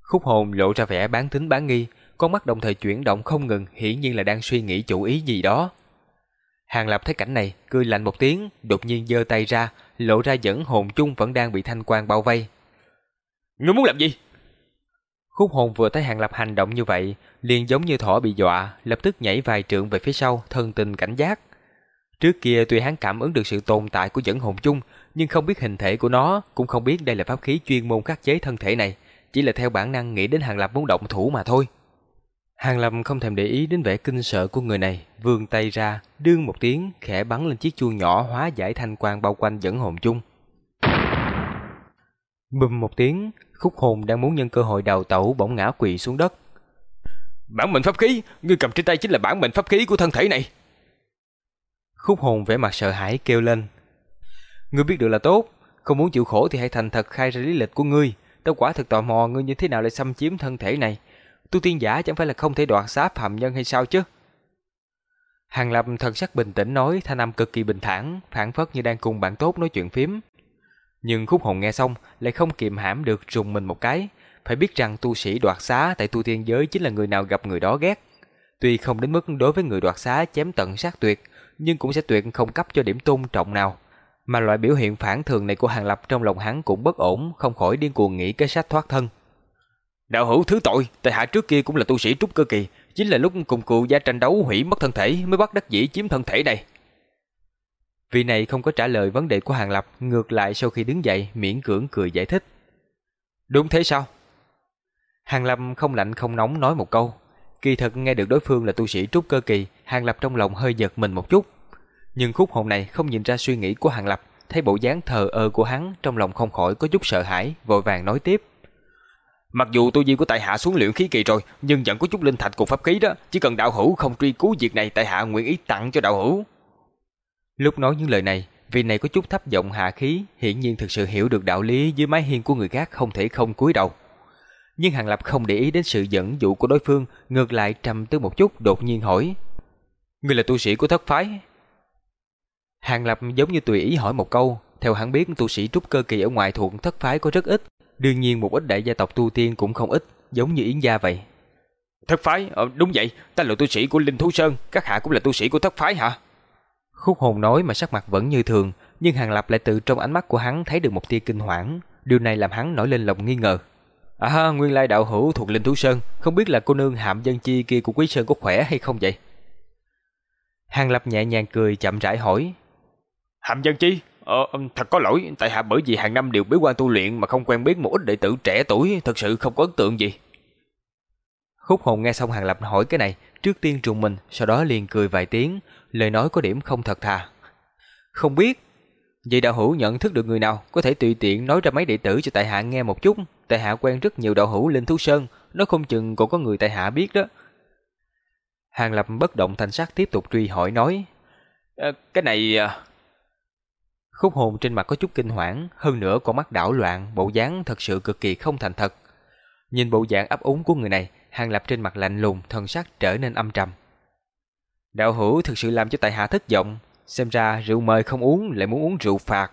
Khúc hồn lộ ra vẻ bán tính bán nghi, con mắt đồng thời chuyển động không ngừng, hiển nhiên là đang suy nghĩ chủ ý gì đó. Hàng Lập thấy cảnh này, cười lạnh một tiếng, đột nhiên giơ tay ra, lộ ra dẫn hồn chung vẫn đang bị thanh quang bao vây. Ngươi muốn làm gì? Khúc hồn vừa thấy Hàng Lập hành động như vậy, liền giống như thỏ bị dọa, lập tức nhảy vài trượng về phía sau, thân tình cảnh giác. Trước kia tuy hắn cảm ứng được sự tồn tại của dẫn hồn chung, nhưng không biết hình thể của nó, cũng không biết đây là pháp khí chuyên môn khắc chế thân thể này, chỉ là theo bản năng nghĩ đến Hàng Lập muốn động thủ mà thôi. Hàng Lập không thèm để ý đến vẻ kinh sợ của người này, vươn tay ra, đương một tiếng, khẽ bắn lên chiếc chuông nhỏ hóa giải thanh quang bao quanh dẫn hồn chung. Bùm một tiếng, khúc hồn đang muốn nhân cơ hội đào tẩu bỗng ngã quỳ xuống đất. Bản mệnh pháp khí, ngươi cầm trên tay chính là bản mệnh pháp khí của thân thể này. Khúc hồn vẻ mặt sợ hãi kêu lên. Ngươi biết được là tốt, không muốn chịu khổ thì hãy thành thật khai ra lý lịch của ngươi. Tao quả thực tò mò ngươi như thế nào lại xâm chiếm thân thể này. Tu tiên giả chẳng phải là không thể đoạt xá phạm nhân hay sao chứ? Hàng Lập thần sắc bình tĩnh nói, thanh âm cực kỳ bình thản, phản phất như đang cùng bạn tốt nói chuyện phím. Nhưng khúc hồn nghe xong lại không kiềm hãm được rùng mình một cái, phải biết rằng tu sĩ đoạt xá tại tu tiên giới chính là người nào gặp người đó ghét. Tuy không đến mức đối với người đoạt xá chém tận sát tuyệt, nhưng cũng sẽ tuyệt không cấp cho điểm tôn trọng nào. Mà loại biểu hiện phản thường này của Hàng Lập trong lòng hắn cũng bất ổn, không khỏi điên cuồng nghĩ cái sách thoát thân. Đạo hữu thứ tội, tại hạ trước kia cũng là tu sĩ trúc cơ kỳ, chính là lúc cùng cựu gia tranh đấu hủy mất thân thể mới bắt đắc dĩ chiếm thân thể này. Vị này không có trả lời vấn đề của Hàng Lập, ngược lại sau khi đứng dậy miễn cưỡng cười giải thích. Đúng thế sao? Hàng Lập không lạnh không nóng nói một câu. Kỳ thật nghe được đối phương là tu sĩ trúc cơ kỳ, Hàng Lập trong lòng hơi giật mình một chút. Nhưng khúc hồn này không nhìn ra suy nghĩ của Hàng Lập, thấy bộ dáng thờ ơ của hắn trong lòng không khỏi có chút sợ hãi, vội vàng nói tiếp. Mặc dù tu vi của tại hạ xuống luyện khí kỳ rồi, nhưng vẫn có chút linh thạch cùng pháp khí đó, chỉ cần đạo hữu không truy cứu việc này tại hạ nguyện ý tặng cho đạo hữu. Lúc nói những lời này, vị này có chút thấp giọng hạ khí, hiển nhiên thực sự hiểu được đạo lý dưới mái hiên của người khác không thể không cúi đầu. Nhưng Hàng Lập không để ý đến sự dẫn dụ của đối phương, ngược lại trầm tư một chút đột nhiên hỏi. người là tu sĩ của thất phái? Hàng Lập giống như tùy ý hỏi một câu, theo hắn biết tu sĩ trúc cơ kỳ ở ngoài thuộc thất phái có rất ít, đương nhiên một ít đại gia tộc tu tiên cũng không ít, giống như Yến gia vậy. Thất phái, ờ, đúng vậy, ta là tu sĩ của Linh Thú Sơn, các hạ cũng là tu sĩ của thất phái hả? Khúc hồn nói mà sắc mặt vẫn như thường, nhưng Hàng Lập lại từ trong ánh mắt của hắn thấy được một tia kinh hoảng. Điều này làm hắn nổi lên lòng nghi ngờ. À, nguyên lai đạo hữu thuộc Linh Thú Sơn, không biết là cô nương Hạm Dân Chi kia của Quý Sơn có khỏe hay không vậy? Hàng Lập nhẹ nhàng cười chậm rãi hỏi. Hàm Dân Chi, ờ, thật có lỗi, tại hạ bởi vì hàng năm đều bế quan tu luyện mà không quen biết một ít đệ tử trẻ tuổi, thật sự không có ấn tượng gì. Khúc hồn nghe xong Hàng Lập hỏi cái này, trước tiên trùng mình, sau đó liền cười vài tiếng, lời nói có điểm không thật thà. Không biết, vậy đạo hữu nhận thức được người nào, có thể tùy tiện nói ra mấy đệ tử cho tại hạ nghe một chút, tại hạ quen rất nhiều đạo hữu Linh Thú Sơn, nó không chừng còn có người tại hạ biết đó. Hàng Lập bất động thành sắc tiếp tục truy hỏi nói, à, cái này... Ờ. Khúc hồn trên mặt có chút kinh hoảng, hơn nữa con mắt đảo loạn, bộ dáng thật sự cực kỳ không thành thật. Nhìn bộ dạng ấp úng của người này, Hàng Lập trên mặt lạnh lùng, thần sắc trở nên âm trầm. Đạo hữu thực sự làm cho tại hạ thất vọng, xem ra rượu mời không uống lại muốn uống rượu phạt.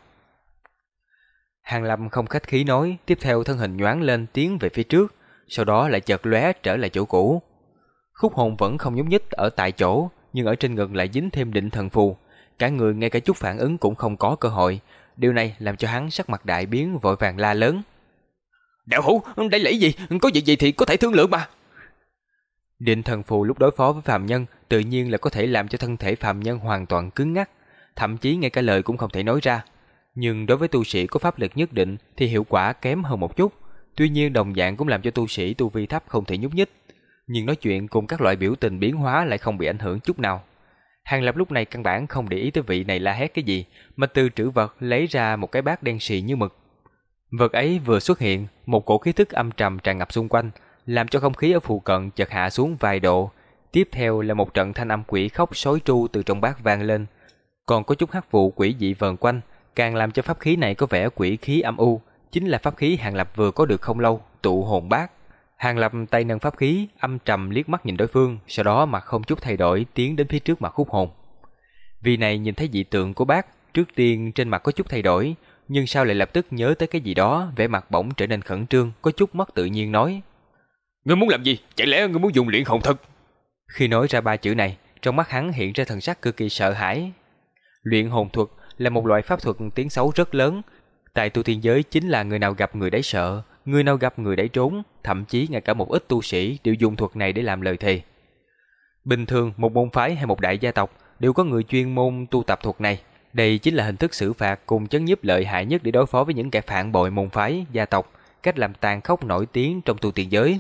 Hàng Lâm không khách khí nói, tiếp theo thân hình nhoáng lên tiến về phía trước, sau đó lại chợt lóe trở lại chỗ cũ. Khúc hồn vẫn không nhúc nhích ở tại chỗ, nhưng ở trên ngực lại dính thêm định thần phù, cả người ngay cả chút phản ứng cũng không có cơ hội. Điều này làm cho hắn sắc mặt đại biến vội vàng la lớn. Đạo hữu, đây là gì? Có việc gì thì có thể thương lượng mà. Định thần phù lúc đối phó với phàm nhân tự nhiên là có thể làm cho thân thể phàm nhân hoàn toàn cứng ngắc, thậm chí ngay cả lời cũng không thể nói ra. Nhưng đối với tu sĩ có pháp lực nhất định thì hiệu quả kém hơn một chút. Tuy nhiên đồng dạng cũng làm cho tu sĩ tu vi thấp không thể nhúc nhích. Nhưng nói chuyện cùng các loại biểu tình biến hóa lại không bị ảnh hưởng chút nào. Hàng Lập lúc này căn bản không để ý tới vị này la hét cái gì, mà từ trữ vật lấy ra một cái bát đen xì như mực. Vật ấy vừa xuất hiện, một cổ khí tức âm trầm tràn ngập xung quanh, làm cho không khí ở phụ cận chợt hạ xuống vài độ. Tiếp theo là một trận thanh âm quỷ khóc sói tru từ trong bát vang lên. Còn có chút hắc vụ quỷ dị vần quanh, càng làm cho pháp khí này có vẻ quỷ khí âm u, chính là pháp khí Hàng Lập vừa có được không lâu, tụ hồn bát. Hàng Lập tay nâng pháp khí, âm trầm liếc mắt nhìn đối phương, sau đó mặt không chút thay đổi tiến đến phía trước mặt khúc hồn. Vì này nhìn thấy dị tượng của bác, trước tiên trên mặt có chút thay đổi, nhưng sau lại lập tức nhớ tới cái gì đó, vẻ mặt bỗng trở nên khẩn trương, có chút mất tự nhiên nói. Ngươi muốn làm gì? Chẳng lẽ ngươi muốn dùng luyện hồn thuật? Khi nói ra ba chữ này, trong mắt hắn hiện ra thần sắc cực kỳ sợ hãi. Luyện hồn thuật là một loại pháp thuật tiếng xấu rất lớn. Tại tu tiên giới chính là người nào gặp người đấy sợ, người nào gặp người đấy trốn, thậm chí ngay cả một ít tu sĩ đều dùng thuật này để làm lời thề. Bình thường, một môn phái hay một đại gia tộc đều có người chuyên môn tu tập thuật này. Đây chính là hình thức xử phạt cùng chấn nhiếp lợi hại nhất để đối phó với những kẻ phản bội môn phái, gia tộc, cách làm tàn khốc nổi tiếng trong tu tiên giới.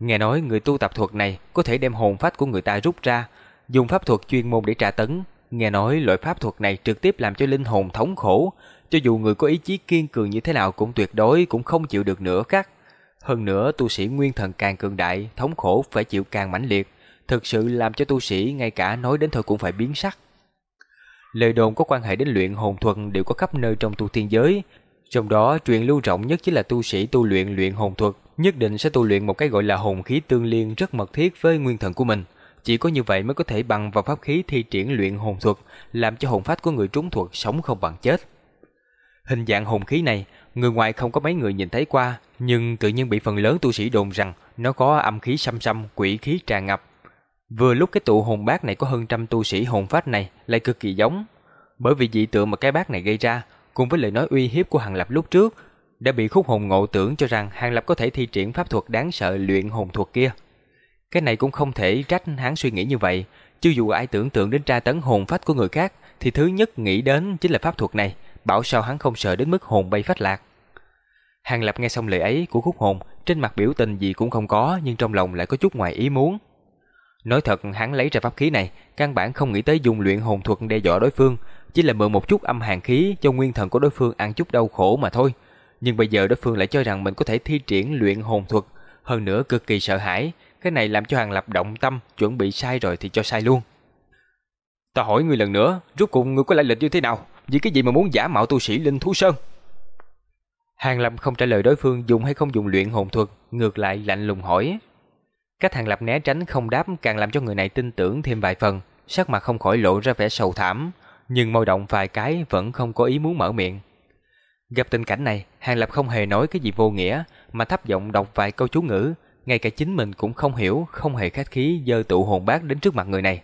Nghe nói người tu tập thuật này có thể đem hồn phách của người ta rút ra, dùng pháp thuật chuyên môn để tra tấn. Nghe nói loại pháp thuật này trực tiếp làm cho linh hồn thống khổ, cho dù người có ý chí kiên cường như thế nào cũng tuyệt đối cũng không chịu được nữa các. Hơn nữa tu sĩ nguyên thần càng cường đại, thống khổ phải chịu càng mãnh liệt, thực sự làm cho tu sĩ ngay cả nói đến thôi cũng phải biến sắc. Lời đồn có quan hệ đến luyện hồn thuật đều có khắp nơi trong tu tiên giới, trong đó truyền lưu rộng nhất chính là tu sĩ tu luyện luyện hồn thuật, nhất định sẽ tu luyện một cái gọi là hồn khí tương liên rất mật thiết với nguyên thần của mình. Chỉ có như vậy mới có thể bằng vào pháp khí thi triển luyện hồn thuật, làm cho hồn phách của người trúng thuật sống không bằng chết. Hình dạng hồn khí này, người ngoài không có mấy người nhìn thấy qua, nhưng tự nhiên bị phần lớn tu sĩ đồn rằng nó có âm khí xăm xăm, quỷ khí tràn ngập. Vừa lúc cái tụ hồn bát này có hơn trăm tu sĩ hồn phách này lại cực kỳ giống, bởi vì dị tượng mà cái bát này gây ra, cùng với lời nói uy hiếp của Hàng Lập lúc trước, đã bị khúc hồn ngộ tưởng cho rằng Hàng Lập có thể thi triển pháp thuật đáng sợ luyện hồn thuật kia. Cái này cũng không thể trách hắn suy nghĩ như vậy, chứ dù ai tưởng tượng đến tra tấn hồn phách của người khác, thì thứ nhất nghĩ đến chính là pháp thuật này, bảo sao hắn không sợ đến mức hồn bay phách lạc. Hàng Lập nghe xong lời ấy của khúc hồn, trên mặt biểu tình gì cũng không có, nhưng trong lòng lại có chút ngoài ý muốn. Nói thật, hắn lấy ra pháp khí này, căn bản không nghĩ tới dùng luyện hồn thuật đe dọa đối phương, chỉ là mượn một chút âm hàn khí cho nguyên thần của đối phương ăn chút đau khổ mà thôi. Nhưng bây giờ đối phương lại cho rằng mình có thể thi triển luyện hồn thuật, hơn nữa cực kỳ sợ hãi, cái này làm cho Hàng Lập động tâm, chuẩn bị sai rồi thì cho sai luôn. Ta hỏi ngươi lần nữa, rốt cuộc ngươi có lại lịch như thế nào? Vì cái gì mà muốn giả mạo tu sĩ Linh Thú Sơn? Hàng Lập không trả lời đối phương dùng hay không dùng luyện hồn thuật, ngược lại lạnh lùng hỏi. Cách Hàng Lập né tránh không đáp càng làm cho người này tin tưởng thêm vài phần, sắc mặt không khỏi lộ ra vẻ sầu thảm. nhưng môi động vài cái vẫn không có ý muốn mở miệng. Gặp tình cảnh này, Hàng Lập không hề nói cái gì vô nghĩa, mà thấp giọng đọc vài câu chú ngữ, ngay cả chính mình cũng không hiểu, không hề khách khí dơ tụ hồn bát đến trước mặt người này.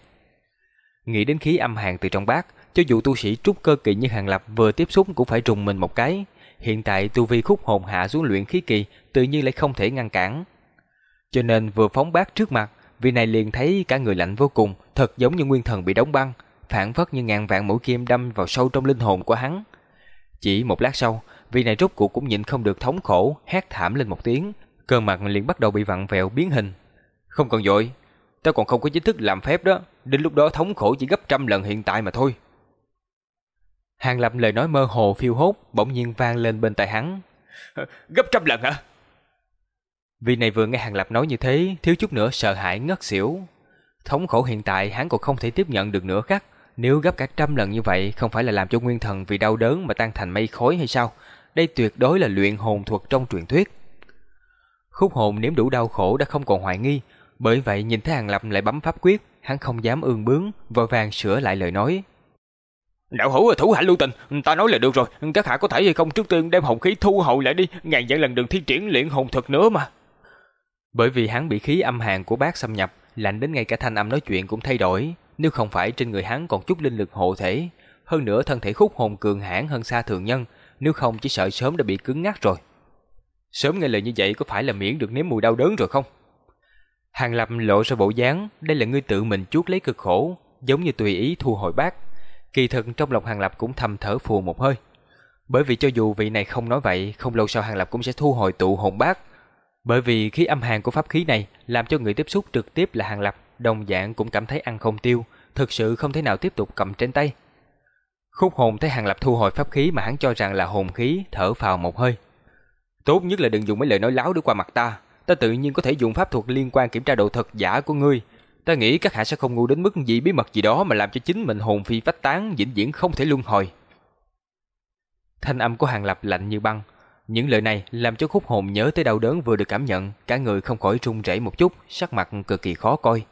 Nghĩ đến khí âm hàn từ trong bát, cho dù tu sĩ trúc cơ kỳ như Hàng Lập vừa tiếp xúc cũng phải trùng mình một cái. Hiện tại tu vi khúc hồn hạ xuống luyện khí kỳ, tự nhiên lại không thể ngăn cản. Cho nên vừa phóng bát trước mặt, vị này liền thấy cả người lạnh vô cùng, thật giống như nguyên thần bị đóng băng, phản phất như ngàn vạn mũi kim đâm vào sâu trong linh hồn của hắn. Chỉ một lát sau, vị này rốt cuộc cũng nhịn không được thống khổ, hét thảm lên một tiếng, cơ mặt liền bắt đầu bị vặn vẹo biến hình. Không còn dội, ta còn không có chính thức làm phép đó, đến lúc đó thống khổ chỉ gấp trăm lần hiện tại mà thôi. Hàng Lập lời nói mơ hồ phiêu hốt bỗng nhiên vang lên bên tai hắn. Gấp trăm lần hả? Vị này vừa nghe Hàng Lập nói như thế, thiếu chút nữa sợ hãi ngất xỉu. Thống khổ hiện tại hắn còn không thể tiếp nhận được nữa khác. Nếu gấp cả trăm lần như vậy, không phải là làm cho nguyên thần vì đau đớn mà tan thành mây khói hay sao? Đây tuyệt đối là luyện hồn thuật trong truyền thuyết. Khúc hồn nếm đủ đau khổ đã không còn hoài nghi, bởi vậy nhìn thấy Hàng Lập lại bấm pháp quyết, hắn không dám ương bướng, vội vàng sửa lại lời nói. Đạo hữu thủ hạ lưu tình, ta nói là được rồi, các hạ có thể hay không trước tiên đem hồn khí thu hồi lại đi, ngàn vạn lần đừng thi triển luyện hồn thuật nữa mà. Bởi vì hắn bị khí âm hàn của bác xâm nhập, lạnh đến ngay cả thanh âm nói chuyện cũng thay đổi, nếu không phải trên người hắn còn chút linh lực hộ thể, hơn nữa thân thể khúc hồn cường hãn hơn xa thường nhân, nếu không chỉ sợ sớm đã bị cứng ngắc rồi. Sớm nghe lời như vậy có phải là miễn được nếm mùi đau đớn rồi không? Hàng Lập lộ ra bộ dáng, đây là ngươi tự mình chuốt lấy cực khổ, giống như tùy ý thu hồi bác. Kỳ thực trong lòng Hàng Lập cũng thầm thở phù một hơi. Bởi vì cho dù vị này không nói vậy, không lâu sau Hàng Lập cũng sẽ thu hồi tụ hồn bác. Bởi vì khí âm hàn của pháp khí này làm cho người tiếp xúc trực tiếp là Hàng Lập, đồng dạng cũng cảm thấy ăn không tiêu, thực sự không thể nào tiếp tục cầm trên tay. Khúc hồn thấy Hàng Lập thu hồi pháp khí mà hắn cho rằng là hồn khí, thở phào một hơi. Tốt nhất là đừng dùng mấy lời nói láo để qua mặt ta, ta tự nhiên có thể dùng pháp thuật liên quan kiểm tra độ thật giả của ngươi. Ta nghĩ các hạ sẽ không ngu đến mức gì bí mật gì đó mà làm cho chính mình hồn phi phách tán, vĩnh viễn không thể luân hồi. Thanh âm của Hàng Lập lạnh như băng. Những lời này làm cho khúc hồn nhớ tới đau đớn vừa được cảm nhận, cả người không khỏi run rẩy một chút, sắc mặt cực kỳ khó coi.